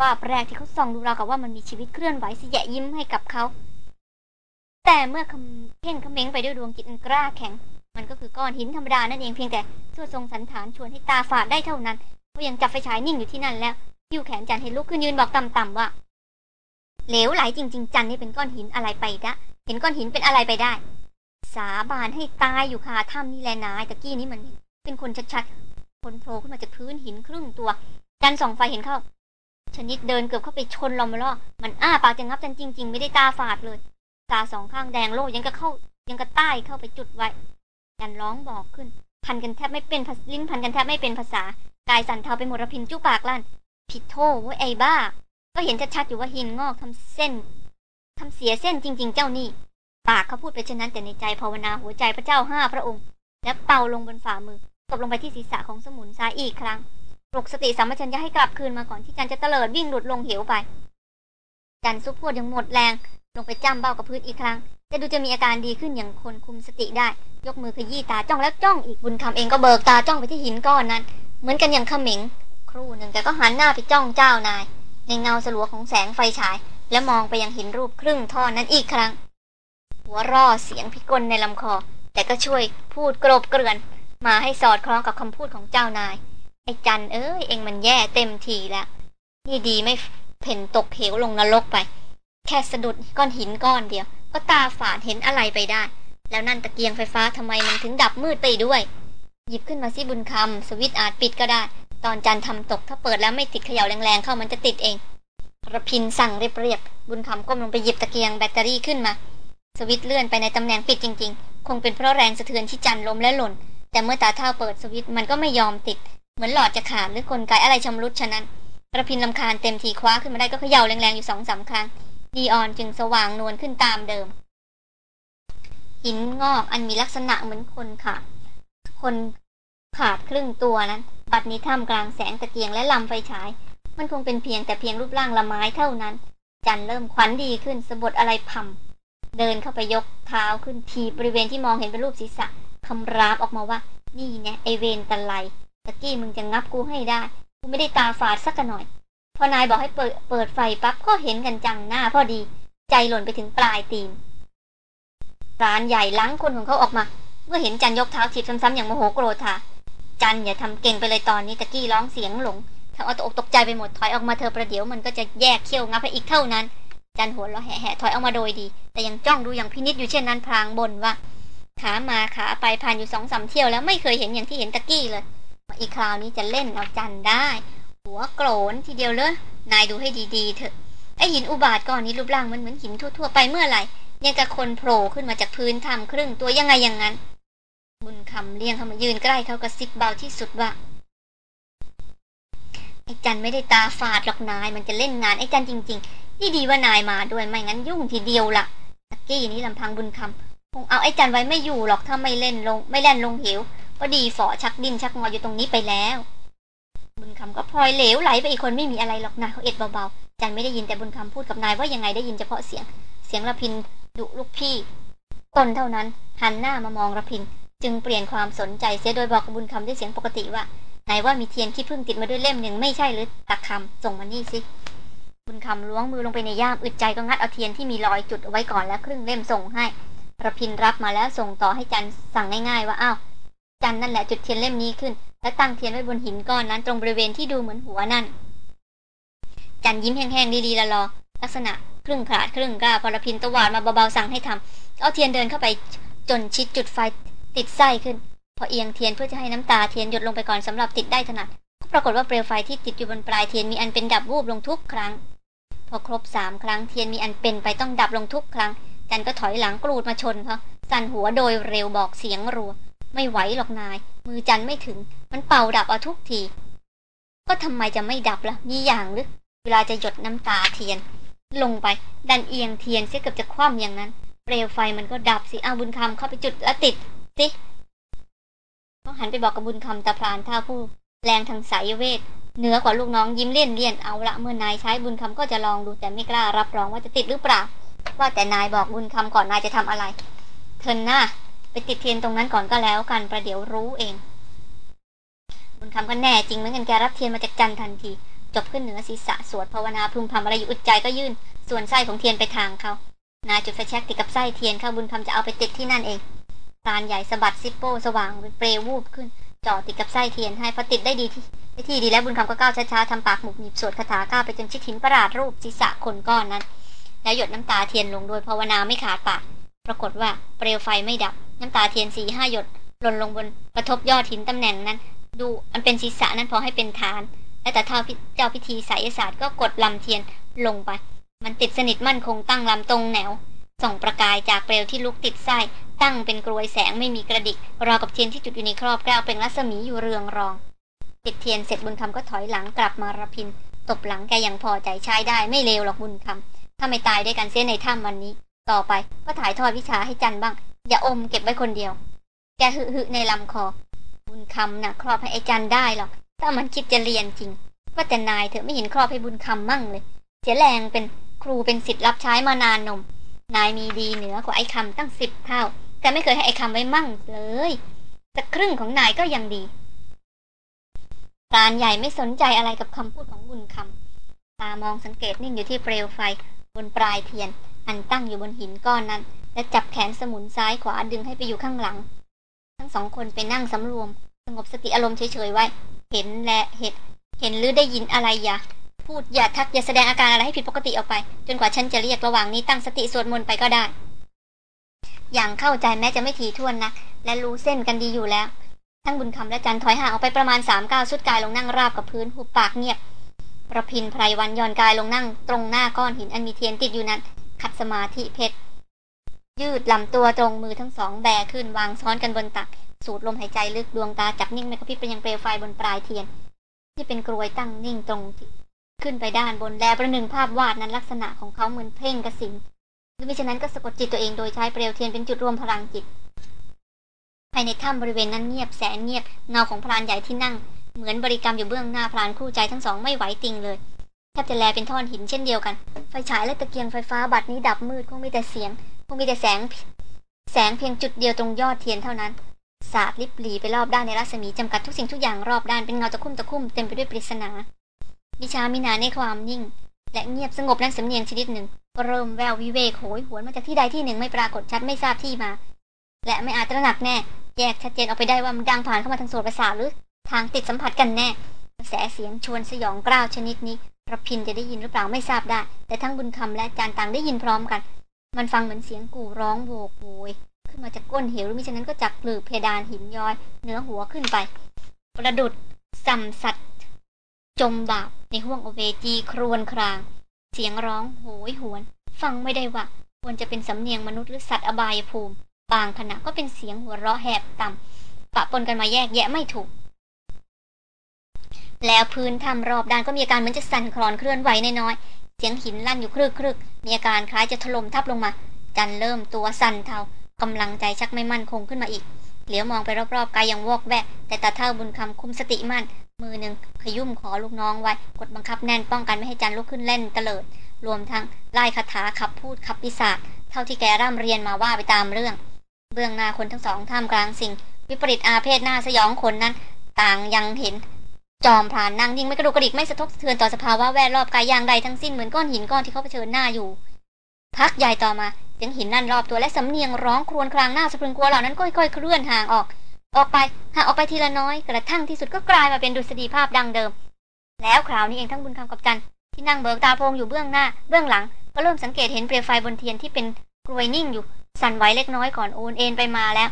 ว่าแปลกที่เขาส่องดูเรากับว่ามันมีชีวิตเคลื่อนไหวเสยะยิ้มให้กับเขาแต่เมื่อเพ่งเขม็งไปด้วยดวงจิตกล้าแข็ง มันก็คือก้อนหินธรรมดานั่นเองเพียงแต่ส่วนทรงสันฐานชวนให้ตาฝาดได้เท่านั้นเขายังจับไฟฉายนิ่งอยู่ที่นั่นแล้วยิ้วแขนจันเห็นลุกขึ้นยืนบอกต่ำๆว่า เหลวไหลจริง ๆ จันนี่เป็นก้อนหินอะไรไปได้เห็นก้อนหินเป็นอะไรไปได้ สาบานให้ตายอยู่คาถ้ำนี่แหละนายตะกี้นี้มันเป็นคนชัดๆ คนโผล่ขึ้นมาจากพื้นหินครึ่งตัว จันส่องไฟเห็นเข้า ชนิดเดินเกือบเข้าไปชนลอมล้อมันอ้าปากจะงับจันจริง ๆ ไม่ได้ตาฝาดเลย ตาสองข้างแดงโล่ยังก็เข้ายังกระใต้เข้าไปจุดไว้ จันร้องบอกขึ้น พันกันแทบไม่เป็นลิ้นพันกันแทบไม่เป็นภาษา กายสั่นเทาไปหมดระพินจู้ปากลั่นผิดโทษว้ยไอ้บ้า ก็เห็นชัดๆอยู่ว่าหินงอกทำเส้นทำเสียเส้นจริง ๆ เจ้านี่ ปากเขาพูดไปเช่นนั้นแต่ในใจภาวนาหัวใจพระเจ้าห้าพระองค์ และเป่าลงบนฝ่ามือตกลงไปที่ศีรษะของสมุนซ้ายอีกครั้งปลุกสติสัมปชัญญะให้กลับคืนมาก่อนที่จันจะเตลิดวิ่งหลุดลงเหวไป จันซุบพวดยังหมดแรง ลงไปจ้ำเบ้ากับพื้นอีกครั้ง แต่ดูจะมีอาการดีขึ้นอย่างคนคุมสติได้ ยกมือขยี้ตาจ้องแล้วจ้องอีกบุญคำเองก็เบิกตาจ้องไปที่หินก้อนนั้น เหมือนกันอย่างเขม็งครู่หนึ่งแต่ก็หันหน้าไปจ้องเจ้านาย ในเงาสลัวของแสงไฟฉาย และมองไปยังหินรูปครึ่งท่อนนั้นอีกครั้ง หัวร่อเสียงพิกลในลำคอ แต่ก็ช่วยพูดกรบเกลื่อน มาให้สอดคล้องกับคำพูดของเจ้านายไอ้จันเอ้ยเองมันแย่เต็มทีแล้วนี่ดีไม่เพ่นตกเหวลงนรกไป แค่สะดุดก้อนหินก้อนเดียว ก็ตาฝาดเห็นอะไรไปได้ แล้วนั่นตะเกียงไฟฟ้าทำไมมันถึงดับมืดไปด้วย หยิบขึ้นมาสิบุญคำสวิตช์อาจปิดก็ได้ ตอนจันทำตกถ้าเปิดแล้วไม่ติดเขย่าแรงๆเข้ามันจะติดเองระพินสั่งเรียบๆบุญคำก้มลงไปหยิบตะเกียงแบตเตอรี่ขึ้นมา สวิตช์เลื่อนไปในตำแหน่งปิดจริง ๆ คงเป็นเพราะแรงสะเทือนที่จันล้มและหล่น แต่เมื่อตาเท่าเปิดสวิตช์มันก็ไม่ยอมติด เหมือนหลอดจะขาดหรือกลไกอะไรชำรุดฉะนั้นระพินลำคาญเต็มทีคว้าขึ้นมาได้ก็เขย่าแรงๆอยู่สองสาครั้ง ดีออนจึงสว่างนวลขึ้นตามเดิม หินงอกอันมีลักษณะเหมือนคนขาด คนขาดครึ่งตัวนั้น บัดนี้ท่ามกลางแสงตะเกียงและลำไฟฉาย มันคงเป็นเพียงแต่เพียงรูปร่างละไม้เท่านั้น จันเริ่มขวัญดีขึ้นสะบดอะไรพเดินเข้าไปยกเท้าขึ้นทีบริเวณที่มองเห็นเป็นรูปศีรษะคำรามออกมาว่า นี่แนะไอเวนตะไลตะกี้มึงจะงับกูให้ได้ กูไม่ได้ตาฝาดสักหน่อย พอนายบอกให้เปิดเปิดไฟปั๊บก็เห็นกันจังหน้าพอดี ใจหล่นไปถึงปลายตีนร้านใหญ่ล้างคนของเขาออกมา เมื่อเห็นจันยกเท้าถีบซ้ำๆอย่างโมโหโกรธค่ะจันอย่าทำเก่งไปเลยตอนนี้ตะกี้ร้องเสียงหลงทำเอาตกตกใจไปหมดถอยออกมาเธอประเดี๋ยวมันก็จะแยกเขี้ยวงับไปอีกเท่านั้น จันหัวเราะแห่ถอยออกมาโดยดี แต่ยังจ้องดูอย่างพินิษอยู่เช่นนั้นพลางบนว่า ขามาขาไปผ่านอยู่สองสามเที่ยวแล้วไม่เคยเห็นอย่างที่เห็นตะกี้เลย อีกคราวนี้จะเล่นเอาจันได้ หัวโกรนทีเดียวเลย นายดูให้ดีๆเถอะ ไอหินอุบาทก้อนนี้รูปร่างมันเหมือนหินทั่วๆไปเมื่อไหร่ยังกับคนโผล่ขึ้นมาจากพื้นทำครึ่งตัวยังไงอย่างนั้น บุญคำเลี้ยงเข้ามายืนใกล้เขากระซิบเบาที่สุดว่าไอ้จันไม่ได้ตาฝาดหรอกนาย มันจะเล่นงานไอ้จันจริงๆ นี่ดีว่านายมาด้วยไม่งั้นยุ่งทีเดียวละ่ะตะกี้นี้ลำพังบุญคำคงเอาไอ้จันไว้ไม่อยู่หรอกถ้าไม่เล่นลง ไม่เล่นลงเหวก็ดีฝ่อชักดินชักงออยู่ตรงนี้ไปแล้ว บุญคำก็พลอยเหลวไหลไปอีกคนไม่มีอะไรหรอกนายเขาเอ็ดเบาๆจันไม่ได้ยินแต่บุญคำพูดกับนายว่ายังไงได้ยินเฉพาะเสียง เสียงระพินดุลูกพี่ตนเท่านั้น หันหน้ามามองระพิน จึงเปลี่ยนความสนใจเสียโดยบอกกับบุญคำด้วยเสียงปกติว่าไหนว่ามีเทียนขี้พึ่งติดมาด้วยเล่มหนึ่งไม่ใช่หรือตักคำส่งมานี่สิบุญคำล้วงมือลงไปในย่ามอึดใจก็งัดเอาเทียนที่มีรอยจุดเอาไว้ก่อนแล้วครึ่งเล่มส่งให้ระพินรับมาแล้วส่งต่อให้จันสั่งง่ายๆว่าอ้าวจันนั่นแหละจุดเทียนเล่มนี้ขึ้น แล้วตั้งเทียนไว้บนหินก้อนนั้นตรงบริเวณที่ดูเหมือนหัวนั่น จันยิ้มแห้งๆดีๆละรอลักษณะครึ่งขาดครึ่งกล้าพอรพินตวาดมาเบาๆสั่งให้ทำเอาเทียนเดินเข้าไปจนชิดจุดไฟติดไส้ขึ้น พอเอียงเทียนเพื่อจะให้น้ำตาเทียนหยดลงไปก่อนสำหรับติดได้ถนัดก็ปรากฏว่าเปลวไฟที่ติดอยู่บนปลายเทียนมีอันเป็นดับวูบลงทุกครั้ง พอครบสามครั้งเทียนมีอันเป็นไปต้องดับลงทุกครั้ง จันก็ถอยหลังกรูดมาชนเขาสั่นหัวโดยเร็วบอกเสียงรัว ไม่ไหวหรอกนาย มือจันไม่ถึง มันเป่าดับเอาทุกที ก็ทำไมจะไม่ดับละ่ะมีอย่างหรือ เวลาจะหยดน้ำตาเทียน ลงไป ดันเอียงเทียนเสียเกือบจะคว่ำอย่างนั้น เปลวไฟมันก็ดับสิเอาบุญคำเข้าไปจุดแล้วติดสิต้องหันไปบอกกับบุญคำตาพรานท่าผู้ แรงทางสายเวทเหนือกว่าลูกน้องยิ้มเลี่ยนเลี่ยนเอาละเมื่อนายใช้บุญคำก็จะลองดูแต่ไม่กล้ารับรองว่าจะติดหรือเปล่า ว่าแต่นายบอกบุญคำก่อนนายจะทำอะไรเทินหน้าไปติดเทียนตรงนั้นก่อนก็แล้วกันประเดี๋ยวรู้เอง บุญคำก็แน่จริงเหมือนกันแกรับเทียนมาจากจันทันที จบขึ้นเหนือศีรษะสวดภาวนาพึมพำอะไรอยู่อุดใจก็ยื่น ส่วนไส้ของเทียนไปทางเขานายจุดไฟแช็กติดกับไส้เทียนข้าบุญคำจะเอาไปติดที่นั่นเองพรานใหญ่สะบัด Zippo สว่างเป็นเปลววูบขึ้นจ่อติดกับไส้เทียนให้พอติดได้ดีที่ได้ที่ดีแล้วบุญคำก็ก้าวช้าๆทำปากขมุบขมิบสวดคาถาก้าวไปจนชิดหินประหลาดรูปศีรษะคนก้อนนั้น แล้วหยดน้ำตาเทียนลงโดยภาวนาไม่ขาดปาก ปรากฏว่าเปลวไฟไม่ดับ น้ำตาเทียนสีห้าหยดหล่นลงบนกระทบยอดหินตำแหน่งนั้น ดูอันเป็นศีรษะนั้นพอให้เป็นฐาน แล้วแต่เฒ่าเจ้าพิธีไสยศาสตร์ก็กดลำเทียนลงไป มันติดสนิทมั่นคงตั้งลำตรงแนว ส่องประกายจากเปลวที่ลุกติดไส้ตั้งเป็นกรวยแสงไม่มีกระดิก ราวกับเทียนที่จุดอยู่ในครอบแก้วเป็นรัศมีอยู่เรืองรอง ติดเทียนเสร็จบุญคำก็ถอยหลังกลับมารพิน ตบหลังแกอยังพอใจใช้ได้ไม่เลวหรอกบุญคำถ้าไม่ตายด้วยกันเสียในถ้ำวันนี้ ต่อไปก็ถ่ายทอดวิชาให้จันบ้าง อย่าอมเก็บไว้คนเดียวแกหึหึในลำคอ บุญคำนะ่ะ ครอบให้ไอจันได้หรอก ถ้ามันคิดจะเรียนจริง ว่าแต่นายเถอะไม่เห็นครอบให้บุญคำมั่งเลย เสียแรงเป็นครูเป็นสิทธิ์รับใช้มานานนม นายมีดีเหนือกว่าไอ้คำตั้งสิบเท่า แต่ไม่เคยให้ไอ้คำไว้มั่งเลยแต่ครึ่งของนายก็ยังดีปราณใหญ่ไม่สนใจอะไรกับคำพูดของบุญคำตามองสังเกตนิ่งอยู่ที่เปลวไฟ บนปลายเทียน อันตั้งอยู่บนหินก้อนนั้น และจับแขนสมุนซ้ายขวาดึงให้ไปอยู่ข้างหลัง ทั้งสองคนไปนั่งสำรวม สงบสติอารมณ์เฉยๆไว้ เห็นและเห็นเห็นหรือได้ยินอะไรอย่าพูดอย่าทักอย่าแสดงอาการอะไรให้ผิดปกติออกไป จนกว่าฉันจะเรียกระหว่างนี้ตั้งสติสวดมนต์ไปก็ได้ อย่างเข้าใจแม้จะไม่ถี่ถ้วนนะและรู้เส้นกันดีอยู่แล้ว ทั้งบุญคำและจันถอยห่างออกไปประมาณสามก้าวสุดกายลงนั่งราบกับพื้นหุบปากเงียบประพินไพรวันย่อนกายลงนั่ง ตรงหน้าก้อนหินอันมีเทียนติดอยู่นั้น ขัดสมาธิเพชร ยืดลำตัวตรงมือทั้งสองแบขึ้นวางซ้อนกันบนตัก สูดลมหายใจลึกดวงตาจับนิ่งไม่กระพริบไปยังเปลวไฟบนปลายเทียน ที่เป็นกรวยตั้งนิ่งตรงขึ้นไปด้านบนแลประหนึ่งภาพวาดนั้นลักษณะของเขาเหมือนเพ่งกระสินหรือมิฉะนั้นก็สะกดจิตตัวเองโดยใช้เปลวเทียนเป็นจุดรวมพลังจิต ภายในถ้ำบริเวณนั้นเงียบแสนเงียบเงาของพรานใหญ่ที่นั่ง เหมือนบริกรรมอยู่เบื้องหน้าพรานคู่ใจทั้งสองไม่ไหวติงเลยแทบจะแลเป็นท่อนหินเช่นเดียวกัน ไฟฉายและตะเกียงไฟฟ้าบัดนี้ดับมืดคงมีแต่เสียง งมีแต่แสง แสงเพียงจุดเดียวตรงยอดเทียนเท่านั้น สาดลิบหลีไปรอบด้านในรัศมีจำกัดทุกสิ่งทุกอย่างรอบด้านเป็นเงาตะคุ่มตะคุ่มเต็มไปด้วยปริศนามิชามินาในความนิ่ง และเงียบสงบและสำเนียงชนิดหนึ่ง เริ่มแวววิเวกโหยหวนมาจากที่ใดที่หนึ่งไม่ปรากฏชัดไม่ทราบที่มา และไม่อาจตระหนักแน่ แยกชัดเจนออกไปได้ว่ามันดังผ่านเข้ามาทางโสตประสาทหรือ ทางติดสัมผัสกันแน่กระแสเสียงชวนสยองกล้าวชนิดนี้ระพินจะได้ยินหรือเปล่าไม่ทราบได้ แต่ทั้งบุญคำและจานต่างได้ยินพร้อมกัน มันฟังเหมือนเสียงกู่ร้องโวกโวยขึ้นมาจากก้นเหวหรือมิฉะนั้นก็จากปลือเพดานหินย้อยเหนือหัวขึ้นไป ประดุดสัมสัตจมบาปในห้วงโอเวจีครวนคราง เสียงร้องโหยหวน ฟังไม่ได้ว่าควรจะเป็นสำเนียงมนุษย์หรือสัตว์อบายภูมิ บางขณะก็เป็นเสียงหัวเราะแหบต่ำปะปนกันมาแยกแยะไม่ถูก แล้วพื้นทำรอบด้านก็มีอาการเหมือนจะสั่นคลอนเคลื่อนไหวน้อย เสียงหินลั่นอยู่ครึกครึกมีอาการคล้ายจะถล่มทับลงมา จันเริ่มตัวสั่นเทากำลังใจชักไม่มั่นคงขึ้นมาอีก เหลียวมองไปรอบๆกายยังวอกแวก แต่ตาเท่าบุญคำคุมสติมั่น มือหนึ่งขยุ่มขอลูกน้องไว้ กดบังคับแน่นป้องกันไม่ให้จันลุกขึ้นเล่นเตลิด รวมทั้งไล่คาถาขับพูดขับปีศาจเท่าที่แกร่ำเรียนมาว่าไปตามเรื่อง เบื้องหน้าคนทั้งสองท่ามกลางสิ่ง วิปริตอาเพศหน้าสยองคนนั้น ต่างยังเห็น จอมพรานนั่งนิ่งไม่กระดูกกระดิกไม่สะทกสะเทือนต่อสภาวะแวดรอบกายอย่างใดทั้งสิ้นเหมือนก้อนหินก้อนที่เขาเผชิญหน้าอยู่ พักใหญ่ต่อมาเสียงหินนั่นรอบตัวและสำเนียงร้องครวญครางหน้าสะพรึงกลัวเหล่านั้นค่อยๆเคลื่อนห่างออก ออกไปห่างออกไปทีละน้อยกระทั่งที่สุดก็กลายมาเป็นดุษฎีภาพดังเดิม แล้วคราวนี้เองทั้งบุญคำกับจันที่นั่งเบิกตาโพงอยู่เบื้องหน้า เบื้องหลัง ก็เริ่มสังเกตเห็นเปลวไฟบนเทียนที่เป็นกลวยนิ่งอยู่ สั่นไหวเล็กน้อยก่อนโอนเอ็นไปมาแล้ว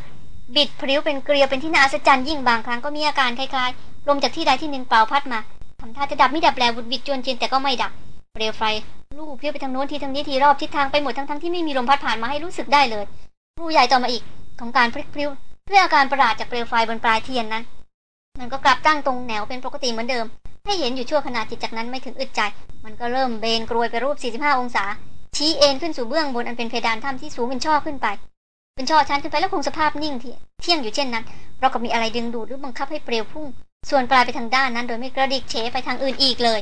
บิดพริ้วเป็นเกลียวเป็นที่น่าอัศจรรย์ยิ่งบางครั้งก็มีอาการคล้ายๆ ลมจากที่ใดที่หนึ่งเปล่าพัดมาทำท่าจะดับไม่ดับแลวุดบิดจวนเจียนแต่ก็ไม่ดับ เปลวไฟลู่เพี้ยวไปทางโน้นทีทางนี้ทีรอบทิศทางไปหมดทั้งทั้งที่ไม่มีลมพัดผ่านมาให้รู้สึกได้เลยรูใหญ่ต่อมาอีกของการพลิกพริ้วด้วยอาการประหลาดจากเปลวไฟบนปลายเทียนนั้น มันก็กลับตั้งตรงแนวเป็นปกติเหมือนเดิม ให้เห็นอยู่ชั่วขณะจิตจากนั้นไม่ถึงอึดใจ มันก็เริ่มเบนกรวยไปรูป 45 องศา ชี้เอ็นขึ้นสู่เบื้องบนอันเป็นเพดานถ้ำที่สูงเป็นช่อขึ้นไป เป็นช่อชั้นขึ้นไปแล้วคงสภาพนิ่งเที่ยงอยู่เช่นนั้นเรากับมีอะไรดึงดูดหรือบังคับให้เปลวพุ่ง ส่วนปลายไปทางด้านนั้นโดยไม่กระดิกเฉไปทางอื่นอีกเลย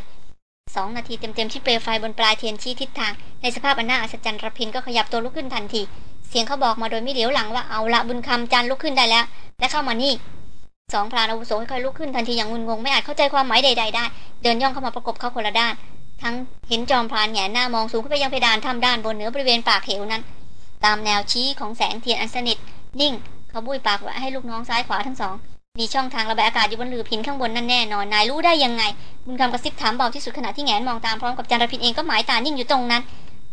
สองนาทีเต็มๆที่เปลวไฟบนปลายเทียนชี้ทิศทาง ในสภาพอันน่าอัศจรรย์ระพินก็ขยับตัวลุกขึ้นทันที เสียงเขาบอกมาโดยไม่เหลียวหลังว่าเอาละบุญคำจันลุกขึ้นได้แล้ว และเข้ามานี่สองพรานอาวุโสค่อยๆลุกขึ้นทันทีอย่างงุนงงไม่อาจเข้าใจความหมายใดๆได้ เดินย่องเข้ามาประกบเขาคนละด้าน ทั้งเห็นจอมพรานแหงหน้ามองสูงขึ้นไปยังเพดานถ้ำด้านบนเหนือบริเวณปากเหวนั้น ตามแนวชี้ของแสงเทียนอันสนิท นิ่ง เขาบุยปากไว้ให้ลูกน้องซ้ายขวาทั้งสอง มีช่องทางระบายอากาศอยู่บนหลือพินข้างบนนั่นแน่นอน นายรู้ได้ยังไง บุญคำกระซิบถามเบาที่สุดขณะที่แงนมองตามพร้อมกับจันทพินเองก็หมายตานิ่งอยู่ตรงนั้น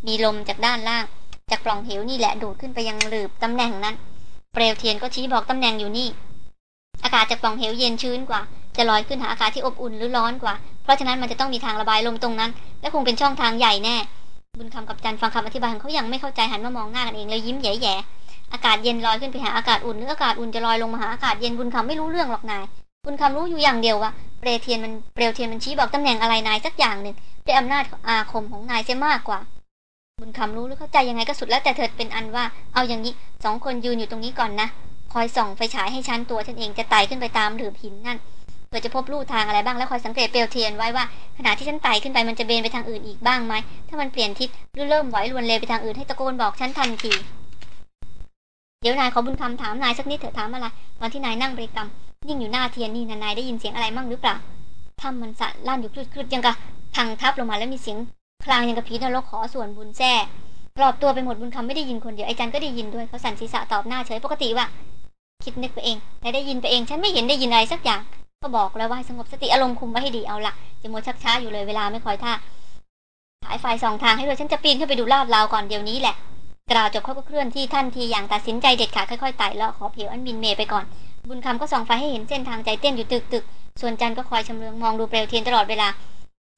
มีลมจากด้านล่าง จากปล่องเหวนี่แหละดูดขึ้นไปยังหลืบตำแหน่งนั้น เปลวเทียนก็ชี้บอกตำแหน่งอยู่นี่ อากาศจากปล่องเหวเย็นชื้นกว่า จะลอยขึ้นหาอากาศที่อบอุ่นหรือร้อนกว่า เพราะฉะนั้นมันจะต้องมีทางระบายลมตรงนั้น และคงเป็นช่องทางใหญ่แน่ บุญคำกับจันฟังคำอธิบายของเขาอยังไม่เข้าใจหันมามองหน้ากันเองแล้วยิ้มแย่ๆ อากาศเย็นลอยขึ้นไปหาอากาศอุ่นหรืออากาศอุ่นจะลอยลงมาหาอากาศเย็นบุญคำไม่รู้เรื่องหรอกนายบุญคำรู้อยู่อย่างเดียวว่าเปลวเทียนมันเปลวเทียนมันชี้บอกตำแหน่งอะไรนายสักอย่างหนึ่งด้วยอำนาจอาคมของนายเสียมากกว่า บุญคำรู้หรือเข้าใจยังไงก็สุดแล้วแต่เถิดเป็นอันว่า เอาอย่างนี้สองคนยืนอยู่ตรงนี้ก่อนนะคอยส่องไฟฉายให้ฉันตัวฉันเองจะไต่ขึ้นไปตามหรือหินนั่นเพื่อจะพบลู่ทางอะไรบ้างแล้วคอยสังเกตเปลวเทียนไว้ว่าขณะที่ฉันไต่ขึ้นไปมันจะเบนไปทางอื่นอีกบ้างไหมถ้ามันเปลี่ยนทิศหรือเริ่มไหวลวนเลไปทางอื่นให้ตะโกนบอกฉันทันที ดี๋ยวนายขอบุญคำถามนายสักนิดเถอะถามอะไร ตอนที่นายนั่งบริกรรม ยิ่งอยู่หน้าเทียนนี่นายได้ยินเสียงอะไรมั่งหรือเปล่าถ้ามันสั่นลั่นอยู่คลืดๆยังกะพังทับลงมาแล้วมีเสียงคลางยังกะผีนรกขอส่วนบุญแท้รอบตัวไปหมดบุญคำไม่ได้ยินคนเดียวไอ้จันก็ได้ยินด้วยเขาสั่นศีรษะตอบหน้าเฉยปกติว่าคิดนึกไปเองแต่ได้ยินไปเองฉันไม่เห็นได้ยินอะไรสักอย่าง ก็บอกแล้วว่าสงบสติอารมณ์คุมไว้ให้ดีเอาละจะมัวชักช้าอยู่เลยเวลาไม่คอยท่าฉายไฟสองทางให้ด้วยฉันจะปีนขึ้นไปดูลาดราวก่อนเดี๋ยวนี้แหละ กล่าวจบเขาก็เคลื่อนที่ท่านทีอย่างตัดสินใจเด็ดขาดค่อยๆไต่แล้วขอเพียวอันมินเมไปก่อน บุญคำก็ส่องไฟให้เห็นเส้นทางใจเต้นอยู่ตึกๆ ส่วนจันก็คอยชำเลืองมองดูเปลวเทียนตลอดเวลา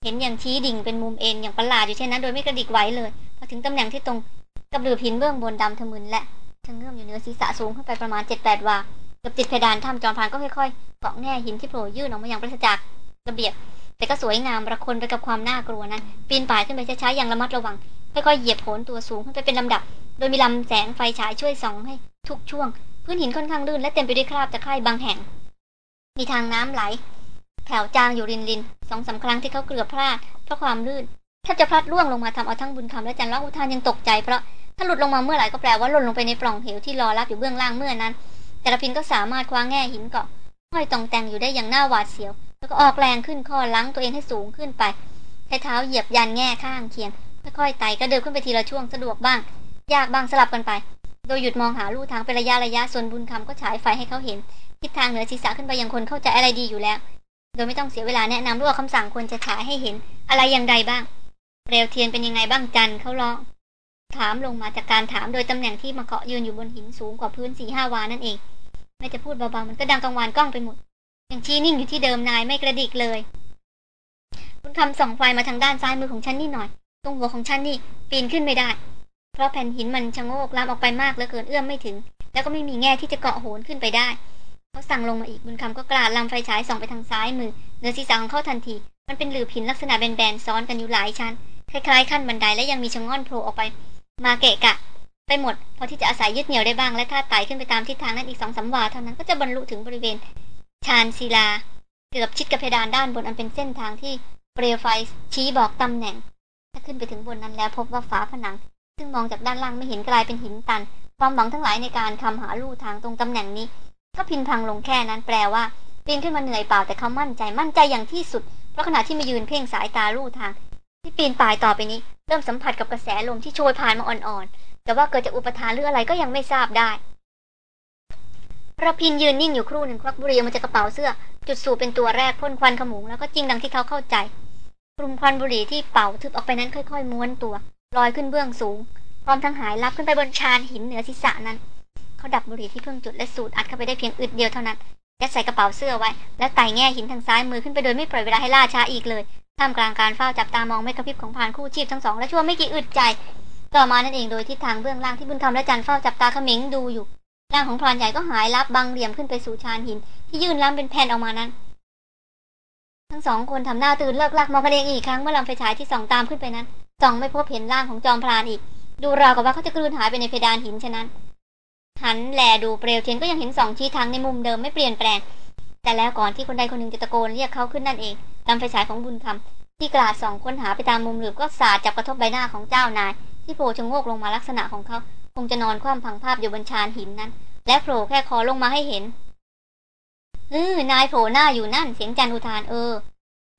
เห็นอย่างชี้ดิ่งเป็นมุมเอ็นอย่างประหลาดอยู่เช่นนั้นโดยไม่กระดิกไหวเลยพอถึงตำแหน่งที่ตรงกับลือพินเบื้องบนดำทะมึนและชะเงื่อมอยู่เหนือศีรษะสูงขึ้นไปประมาณเจ็ดแปดวากับติดเพดานถ้ำจอมพานก็ค่อยๆเกาะแง่หินที่โผล่ยื่นออกมาอย่างปราศจากระเบียบแต่ก็สวยงามระคนไปกับความน่ากลัวนั้น ปีนป่ายขึ้นไปช้าๆอย่างระมัดระวัง ค่อยๆเหยียบโผนตัวสูงขึ้นไปเป็นลำดับ โดยมีลำแสงไฟฉายช่วยส่องให้ทุกช่วง พื้นหินค่อนข้างลื่นและเต็มไปด้วยคราบตะไคร่บางแห่ง มีทางน้ำไหลแถวจางอยู่รินรินสองสาครั้งที่เขาเกือบพลาดเพราะความลื่นแทบจะพลัดร่วงลงมาทำเอาทั้งบุญคำและจันร้องอุทานยังตกใจเพราะถ้าหลุดลงมาเมื่อไหร่ก็แปลว่าหล่นลงไปในปล่องเหวที่รอรับอยู่เบื้องล่างเมื่อนั้น แต่ละพินก็สามารถคว้าแง่หินเกาะห้อยตองแต่งอยู่ได้อย่างน่าหวาดเสียว แล้วก็ออกแรงขึ้นคอลังตัวเองให้สูงขึ้นไปใช้เท้าเหยียบยันแง่ข้างเคียง ค่อยๆไต่กระเดินขึ้นไปทีละช่วงสะดวกบ้าง ยากบ้างสลับกันไป โดยหยุดมองหาลู่ทางเป็นระยะระยะส่วนบุญคำก็ฉายไฟให้เขาเห็น ทิศทางเหนือศีรษะขึ้นไปยังคนเข้าใจอะไรดีอยู่แล้ว โดยไม่ต้องเสียเวลาแนะนำรั่วคำสั่งควรจะฉายให้เห็นอะไรอย่างใดบ้างเปลวเทียนเป็นยังไงบ้างจันเขาร้องถามลงมาจากการถามโดยตำแหน่งที่มาเกาะยืนอยู่บนหินสูงกว่าพื้นสี่ห้าวานั่นเองไม่จะพูดเบาๆมันก็ดังกังวานกล้องไปหมดยังชี้นิ่งอยู่ที่เดิมนายไม่กระดิกเลย คุณคำส่องไฟมาทางด้านซ้ายมือของฉันนี่หน่อย ตรงหัวของฉันนี่ปีนขึ้นไม่ได้ เพราะแผ่นหินมันชะโงกลามออกไปมากเหลือเกินเอื้อมไม่ถึง แล้วก็ไม่มีแง่ที่จะเกาะโหนขึ้นไปได้เขาสั่งลงมาอีกบุญคำก็กราดลำไฟฉายส่องไปทางซ้ายมือเหนือศีรษะของเขาทันที มันเป็นหลือหินลักษณะแบนๆซ้อนกันอยู่หลายชั้นคล้ายๆขั้นบันไดและยังมีชะง่อนโผล่ออกไป มาเกะกะ ไปหมดพอที่จะอาศัยยึดเหนี่ยวได้บ้างและถ้าไต่ขึ้นไปตามทิศทางนั้นอีกสองสาวาเท่านั้นก็จะบรรลุถึงบริเวณ ชานศิลา เกือบชิดกับเพดานด้านบนอันเป็นเส้นทางที่เปลวไฟชี้บอกตำแหน่ง ขึ้นไปถึงบนนั้นแล้วพบว่าฝาผนัง ซึ่งมองจากด้านล่างไม่เห็นกลายเป็นหินตัน ความหวังทั้งหลายในการคำหาลู่ทางตรงตำแหน่งนี้ ก็พินพังลงแค่นั้นแปลว่าปีนขึ้นมาเหนื่อยเปล่าแต่เขามั่นใจมั่นใจอย่างที่สุด เพราะขณะที่มายืนเพ่งสายตาลู่ทาง ที่ปีนป่ายต่อไปนี้ เริ่มสัมผัสกับกระแสลมที่โชยผ่านมาอ่อนๆ แต่ว่าเกิดจากอุปทานหรืออะไรก็ยังไม่ทราบได้ระพินยืนนิ่งอยู่ครู่หนึ่งควักบุหรี่มาจากกระเป๋าเสื้อ จุดสูบเป็นตัวแรกพ่นควันขมุงแล้วก็จริงดังที่เขาเข้าใจ กลุ่มควันบุหรี่ที่เป่าทึบออกไปนั้นค่อยๆม้วนตัว ลอยขึ้นเบื้องสูง พร้อมทั้งหายลับขึ้นไปบนชานหินเหนือศีรษะนั้น เขาดับบุหรี่ที่เพิ่งจุดและสูดอัดเข้าไปได้เพียงอึดเดียวเท่านั้นยัดใส่กระเป๋าเสื้อไว้ และไต่แง่หินทางซ้ายมือขึ้นไปโดยไม่ปล่อยเวลาให้ล่าช้าอีกเลยท่ามกลางการเฝ้าจับตามองไม่กระพริบของพานคู่ชีพทั้งสองและชั่วไม่กี่อึดใจ ต่อมานั่นเองโดยทิศทางเบื้องล่างที่บุญคำและจันเฝ้าจับตาเขม็งดูอยู่ร่างของพรานใหญ่ก็หายลับบังเหลี่ยมขึ้นไปสู่ชานหิน ที่ยื่นล้ำเป็นแผ่นออกมานั้น ทั้งสองคนทำหน้าตื่นเลิกลักมองกันเองอีกครั้งเมื่อลำไฟฉายที่ส่องตามขึ้นไปนั้นส่องไม่พบเห็นร่างของจอมพรานอีก ดูราวกับว่าเขาจะกลืนหายไปในเพดานหินฉะนั้น หันแลดูเปลวเทียนก็ยังเห็นสองชี้ทางในมุมเดิมไม่เปลี่ยนแปลง แต่แล้วก่อนที่คนใดคนหนึ่งจะตะโกนเรียกเขาขึ้นนั่นเองลำไฟฉายของบุญคำที่กลาดส่องค้นหาไปตามมุมหลืบก็สาดจับกระทบใบหน้าของเจ้านาย ที่โผล่ชะโงกลงมาลักษณะของเขาคงจะนอนคว่ำพังภาพอยู่บนชานหินนั้น และโผล่แค่คอลงมาให้เห็น เออนายโผล่หน้าอยู่นั่นเสียงจันอุทานเออ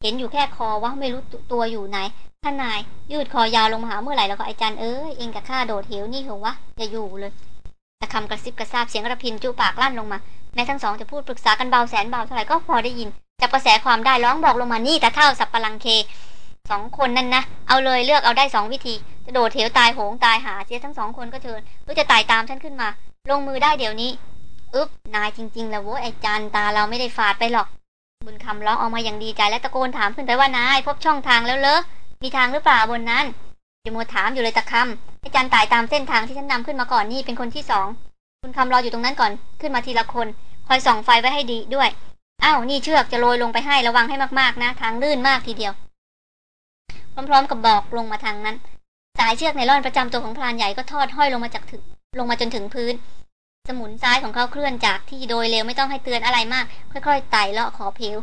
เห็นอยู่แค่คอว่าไม่รู้ตัวอยู่ไหนท่านนายยืดคอยาวลงมาหาเมื่อไหร่แล้วก็ไอจันเอ้ยเองกับข้าโดดเหวนี่เหรอวะอย่าอยู่เลยแต่คำกระซิบกระซาบเสียงระพินจูปากลั่นลงมาแม้ทั้งสองจะพูดปรึกษากันเบาแสนเบาเท่าไหร่ก็พอได้ยินจับกระแสความได้ร้องบอกลงมานี่แต่เท่าสับปะลังเคสองคนนั่นนะเอาเลยเลือกเอาได้สองวิธี จะโดดเหวตายโหงตายหาเสียทั้งสองคนก็เชิญหรือจะตายตามฉันขึ้นมา ลงมือได้เดี๋ยวนี้ อึ๊บนายจริงๆแล้วโว้ไอจันตาเราไม่ได้ฝาดไปหรอก บุญคำร้องออกมาอย่างดีใจและตะโกนถามขึ้นไปว่านายพบช่องทางแล้วเลอมีทางหรือเปล่าบนนั้นจะมัวถามอยู่เลยตะคำไอจันตายตามเส้นทางที่ฉันนำขึ้นมาก่อนนี่เป็นคนที่สองบุญคำรออยู่ตรงนั้นก่อนขึ้นมาทีละคน คอยส่องไฟไว้ให้ดีด้วยอ้าวนี่เชือกจะโรยลงไปให้ระวังให้มากๆนะ ทางลื่นมากทีเดียว พร้อมๆกับบอกลงมาทางนั้น สายเชือกไนล่อนประจำตัวของพรานใหญ่ก็ทอดห้อยลงมาจากถึงลงมาจนถึงพื้น สมุนซ้ายของเขาเคลื่อนจากที่โดยเร็วไม่ต้องให้เตือนอะไรมาก ค่อยๆไต่เลาะขอเพว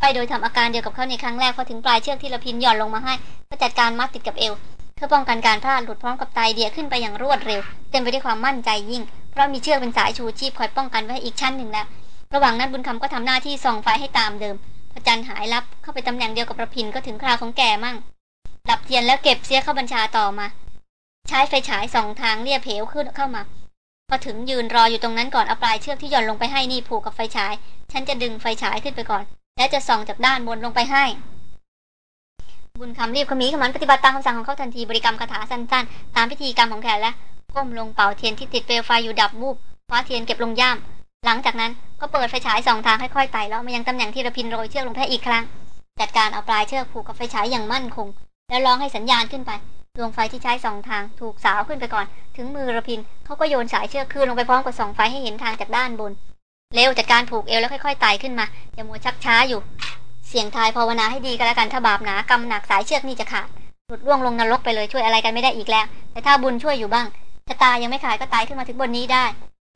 ไปโดยทำอาการเดียวกับเขาในครั้งแรกพอถึงปลายเชือกที่ละพินหย่อนลงมาให้ก็จัดการมัดติดกับเอวเพื่อป้องกันการพลาดหลุดพร้อมกับไตเดียขึ้นไปอย่างรวดเร็ว เต็มไปด้วยความมั่นใจยิ่ง เพราะมีเชือกเป็นสายชูชีพคอยป้องกันไว้อีกชั้นหนึ่งแล้วระหว่างนั้นบุญคำก็ทำหน้าที่ส่องไฟให้ตามเดิมพระจันทร์หายลับเข้าไปตำแหน่งเดียวกับประพินก็ถึงคราวของแกมั่งดับเทียนแล้วเก็บเสียเข้าบัญชาต่อมา ใช้ไฟฉายสองทางเรียบเหวขึ้นเข้ามา พอถึงยืนรออยู่ตรงนั้นก่อนเอาปลายเชือกที่หย่อนลงไปให้นี่ผูกกับไฟฉาย ฉันจะดึงไฟฉายขึ้นไปก่อน และจะส่องจากด้านบนลงไปให้ บุญคำรีบขมีขมันปฏิบัติตามคำสั่งของเขาทันทีบริกรรมคาถาสั้นๆ ตามพิธีกรรมของแขและก้มลงเป่าเทียนที่ติดเปลวไฟอยู่ดับวูบคว้าเทียนเก็บลงย่าม หลังจากนั้นก็เปิดไฟฉายสองทางค่อยๆไต่แล้วมายังตำแหน่งที่ระพินโรยเชือกลงแพอีกครั้ง จัดการเอาปลายเชือกผูกกับไฟฉายอย่างมั่นคง แล้วร้องให้สัญญาณขึ้นไป ดวงไฟที่ใช้สองทางถูกสาวขึ้นไปก่อน ถึงมือระพินเขาก็โยนสายเชือกคืนลงไปพร้อมกับส่องไฟให้เห็นทางจากด้านบน เร็วจัดการผูกเอวแล้วค่อยๆไต่ขึ้นมาอย่ามัวชักช้าอยู่ เสียงทายภาวนาให้ดีก็แล้วกันถ้าบาปหนากำหนักสายเชือกนี่จะขาดหลุดร่วงลงนรกไปเลยช่วยอะไรกันไม่ได้อีกแล้ว แต่ถ้าบุญช่วยอยู่บ้างชะตายังไม่ขาดก็ไต่ขึ้นมาถึงบนนี้ได้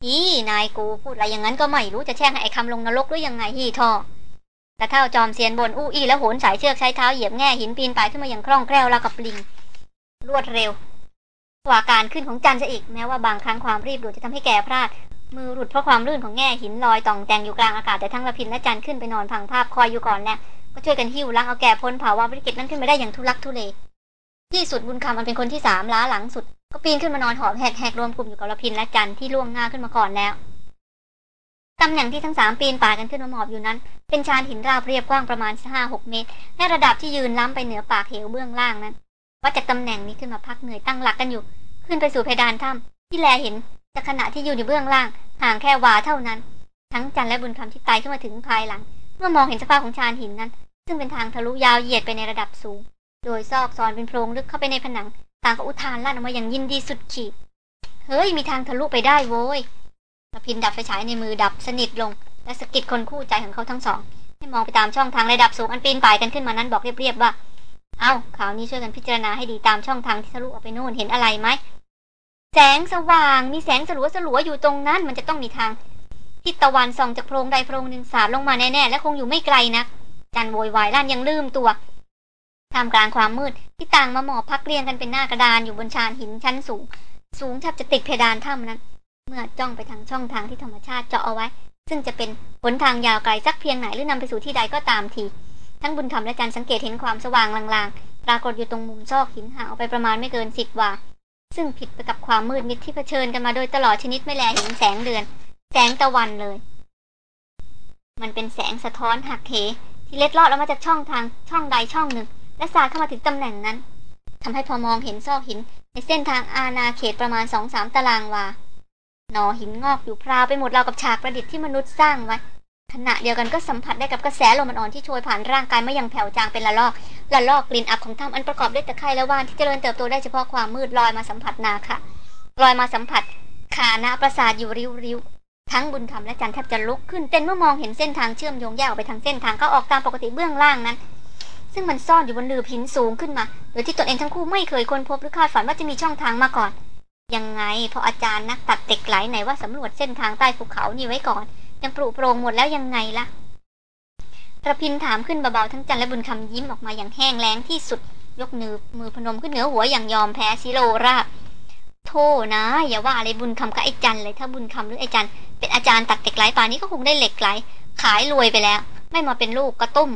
ฮีนายกูพูดอะไรอย่างนั้นก็ไม่รู้จะแช่งให้ไอ้คำลงนรกหรือยังไงฮีทอแต่เท่าจอมเซียนบนอู้อี้แล้วโหนสายเชือกใช้เท้าเหยียบแง่หินปีนไปขึ้นมาอย่างคล่องแคล่วราวกับลิง รวดเร็ว กว่าการขึ้นของจันทร์จะอีกแม้ว่าบางครั้งความรีบด่วนจะทำให้แกพลาด มือหลุดเพราะความลื่นของแง่หินลอยต่องแต่งอยู่กลางอากาศแต่ทั้งระพินและจันทร์ขึ้นไปนอนพังภาพคอยอยู่ก่อนแล้วก็ช่วยกันหิ้วล้างเอาแกพ้นภาวะวิกฤตนั้นขึ้นไปได้อย่างทุลักทุเลที่สุดบุญคำมันเป็นคนที่สามล้าหลังสุด ก็ปีนขึ้นมานอนหอบแหกๆรวมกลุ่มอยู่กับระพินและจันทร์ที่ล่วงหน้าขึ้นมาก่อนแล้วตำแหน่งที่ทั้งสามปีนป่ากันขึ้นมาหมอบอยู่นั้น เป็นชานหินราบเรียบกว้างประมาณห้าหกเมตรและระดับที่ยืนล้ำไปเหนือปากเหวเบื้องล่างนั้น ว่าจากตำแหน่งนี้ขึ้นมาพักเหนื่อยตั้งหลักกันอยู่ ขึ้นไปสู่เพดานถ้ำที่แลเห็นจากขณะที่อยู่ในเบื้องล่าง ห่างแค่วาเท่านั้น ทั้งจันและบุญคำที่ไต่ขึ้นมาถึงภายหลัง เมื่อมองเห็นสภาพของชานหินนั้น ซึ่งเป็นทางทะลุยาวเหยียดไปในระดับสูง โดยซอกซอนเป็นโพรงลึกเข้าไปในผนัง ต่างก็อุทานลั่นออกมาอย่างยินดีสุดขีด เฮ้ยมีทางทะลุไปได้โว้ยระพินดับไฟฉายในมือดับสนิทลง และสกิดคนคู่ใจของเขาทั้งสอง ให้มองไปตามช่องทางระดับสูงอันปีนป่ายกันขึ้นมานั้นบอกเรียบๆว่า เอา้าข่าวนี้ช่วยกันพิจารณาให้ดีตามช่องทางที่ทะลุออกไปโน่นเห็นอะไรไหม แสงสว่าง มีแสงสลัวสลัวอยู่ตรงนั้น มันจะต้องมีทางทิศตะวันส่องจากโพรงใดโพรงหนึ่งสาดลงมาแน่ๆ และคงอยู่ไม่ไกลนักจันโวยวายลั่นยังลืมตัวท่ามกลางความมืด ที่ต่างมาหมอบพักเรียงกันเป็นหน้ากระดานอยู่บนชานหินชั้นสูง สูงแทบจะติดเพดานถ้ำนั้น เมื่อจ้องไปทางช่องทางที่ธรรมชาติเจาะเอาไว้ ซึ่งจะเป็นหนทางยาวไกลสักเพียงไหนหรือนำไปสู่ที่ใดก็ตามที ทั้งบุญธรรมและจันสังเกตเห็นความสว่างลางๆ ปรากฏอยู่ตรงมุมซอกหินห่างออกไปประมาณไม่เกินสิบวาซึ่งผิดไปกับความมืดมิดที่เผชิญกันมาโดยตลอดชนิดไม่แลเห็นแสงเดือน แสงตะวันเลย มันเป็นแสงสะท้อนหักเหที่เล็ดลอดออกมาจากช่องทางช่องใดช่องหนึ่ง และสาดเข้ามาถึงตำแหน่งนั้นทำให้พอมองเห็นซอกหิน ในเส้นทางอาณาเขตประมาณสองสามตารางวาหนอหินงอกอยู่พราวไปหมดราวกับฉากประดิษฐ์ที่มนุษย์สร้างไว้ ขณะเดียวกันก็สัมผัสได้กับกระแสลมอ่อนที่โชยผ่านร่างกายไม่ยังแผ่วจางเป็นละลอก ละลอกกลิ่นอับของถ้ำอันประกอบด้วยตะไคร่และว่านที่เจริญเติบโตได้เฉพาะความมืดลอยมาสัมผัสนาค่ะลอยมาสัมผัสขาณประสาทอยู่ริ้วๆทั้งบุญธรรมและจันแทบจะลุกขึ้นเต้นเมื่อมองเห็นเส้นทางเชื่อมโยงแยกออกไปทางเส้นทางก็ออกตามปกติเบื้องล่างนั้น ซึ่งมันซ่อนอยู่บนหลือพินสูงขึ้นมา โดยที่ตนเองทั้งคู่ไม่เคยค้นพบหรือคาดฝันว่าจะมีช่องทางมาก่อน ยังไงพออาจารย์นักตัดเต็กไหลไหนว่าสำรวจเส้นทางใต้ภูเขานี่ไว้ก่อน ยังปรุโปรงหมดแล้วยังไงล่ะระพินถามขึ้นเบาๆทั้งจันและบุญคำยิ้มออกมาอย่างแห้งแล้งที่สุด ยกนือมือพนมขึ้นเหนือหัวอย่างยอมแพ้ซิโรราบโทษนะ อย่าว่าอะไรบุญคำกับไอ้จันเลยถ้าบุญคำหรือไอ้จันเป็นอาจารย์ตัดเหล็กไหลป่านนี้ก็คงได้เหล็กไหลขายรวยไปแล้ว ไม่มาเป็นลูกกระตุ้ม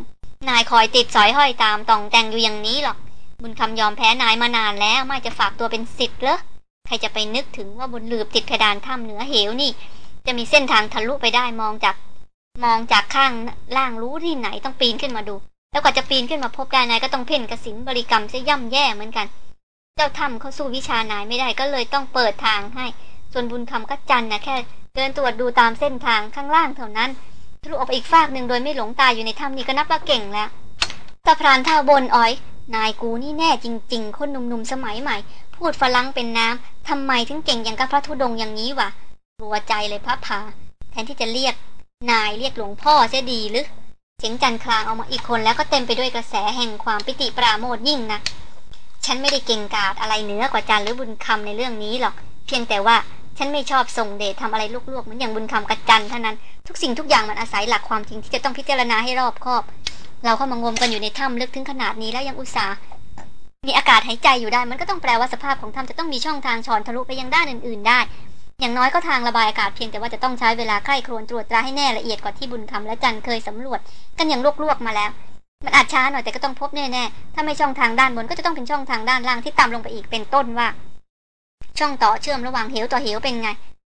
นายคอยติดสอยห้อยตามตองแต่งอยู่อย่างนี้หรอก บุญคำยอมแพ้นายมานานแล้วไม่จะฝากตัวเป็นสิทธิ์เหรอใครจะไปนึกถึงว่าบนหลืบติดเพดานถ้ำเหนือเหวนี่ จะมีเส้นทางทะลุไปได้มองจาก มองจากข้างล่างรู้ที่ไหนต้องปีนขึ้นมาดู แล้วกว่าจะปีนขึ้นมาพบได้นายก็ต้องเพ่นกระสินบริกรรมจะย่ำแย่เหมือนกัน เจ้าถ้ำเขาสู้วิชานายไม่ได้ก็เลยต้องเปิดทางให้ ส่วนบุญคำก็จันนะแค่ เดินตรวจดูตามเส้นทางข้างล่างเท่านั้นทะลุออกไปอีกฟากหนึ่งโดยไม่หลงตายอยู่ในถ้ำนี่ก็นับว่าเก่งแล้วตาพรานเท่าบนอ้อย นายกูนี่แน่จริง ๆ คนหนุ่มๆสมัยใหม่ พูดฝรั่งเป็นน้ำทำไมถึงเก่งอย่างกับพระธุดงอย่างนี้วะ รัวใจเลยพระผาแทนที่จะเรียกนายเรียกหลวงพ่อเสียดีหรือเสียงจันคลางออกมาอีกคนแล้วก็เต็มไปด้วยกระแสแห่งความปิติปราโมทยิ่งนะฉันไม่ได้เก่งกาจอะไรเหนือกว่าจันหรือบุญคำในเรื่องนี้หรอก เพียงแต่ว่าฉันไม่ชอบส่งเดชทำอะไรลวกๆเหมือนอย่างบุญคำกับจันเท่านั้น ทุกสิ่งทุกอย่างมันอาศัยหลักความจริงที่จะต้องพิจารณาให้รอบคอบ เราเข้ามางมกันอยู่ในถ้ำลึกถึงขนาดนี้แล้วยังอุตส่าห์มีอากาศหายใจอยู่ได้ มันก็ต้องแปลว่าสภาพของถ้ำจะต้องมีช่องทางชอนทะลุไปยังด้านอื่นๆได้ อย่างน้อยก็ทางระบายอากาศเพียงแต่ว่าจะต้องใช้เวลาใกล้ครวนตรวจตราให้แน่ละเอียดกว่าที่บุญคำและจันเคยสำรวจ กันอย่างลวกๆมาแล้ว มันอาจช้าหน่อยแต่ก็ต้องพบแน่ๆถ้าไม่ช่องทางด้านบนก็จะต้องเป็นช่องทางด้านล่างที่ต่ำลงไปอีกเป็นต้นว่า ช่องต่อเชื่อมระหว่างเหวต่อเหวเป็นไง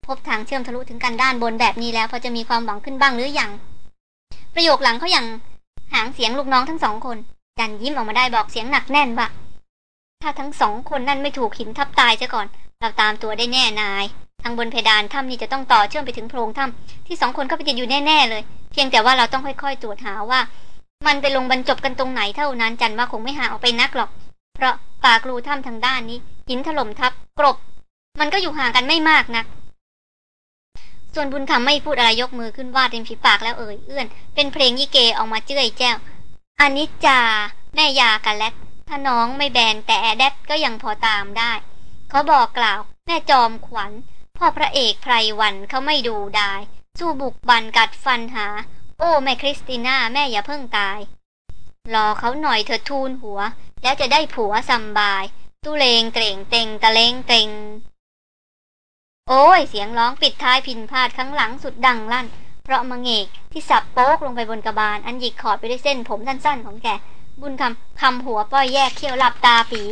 พบทางเชื่อมทะลุถึงกันด้านบนแบบนี้แล้ว พอจะมีความหวังขึ้นบ้างหรืออยังประโยคหลังเขาอย่างหางเสียงลูกน้องทั้งสองคน จันยิ้มออกมาได้บอกเสียงหนักแน่นว่าถ้าทั้งสองคนนั่นไม่ถูกหินทับตายซะก่อน เราตามตัวได้แน่นาย ทางบนเพดานถ้ำนี่จะต้องต่อเชื่อมไปถึงโพรงถ้ำที่สองคนเข้าไปติดอยู่แน่ๆเลย เพียงแต่ว่าเราต้องค่อยๆตรวจหาว่า มันไปลงบรรจบกันตรงไหนเท่านั้นจันว่าคงไม่ห่างออกไปนักหรอก เพราะปากรูถ้ำทางด้านนี้หินถล่มทับกรบ มันก็อยู่ห่างกันไม่มากนัก ส่วนบุญคำไม่พูดอะไรยกมือขึ้นวาดริมฝีปากแล้วเอ่ยเอื้อน เป็นเพลงยี่เกออกมาเจื่อยแจ้วอันนี้จาแม่ยากันและถ้าน้องไม่แบนแต่แอดดก็ยังพอตามได้ เขาบอกกล่าว แม่จอมขวัญ พ่อพระเอกไพรวันเขาไม่ดูได้สู้บุกบันกัดฟันหา โอ้แม่คริสติน่าแม่อย่าเพิ่งตาย รอเขาหน่อยเธอทูลหัว แล้วจะได้ผัวสบาย ตุเลงเตรงเต็งตะเลงเต็ง โอ้ยเสียงร้องปิดท้ายพินพาดข้างหลังสุดดังลั่น เพราะมังเอกที่สับโป๊กลงไปบนกระบาล อันหยิกขอดไปด้วยเส้นผมสั้นๆของแก บุญคำคำหัวป้อยแยกเขี้ยวหลับตาปี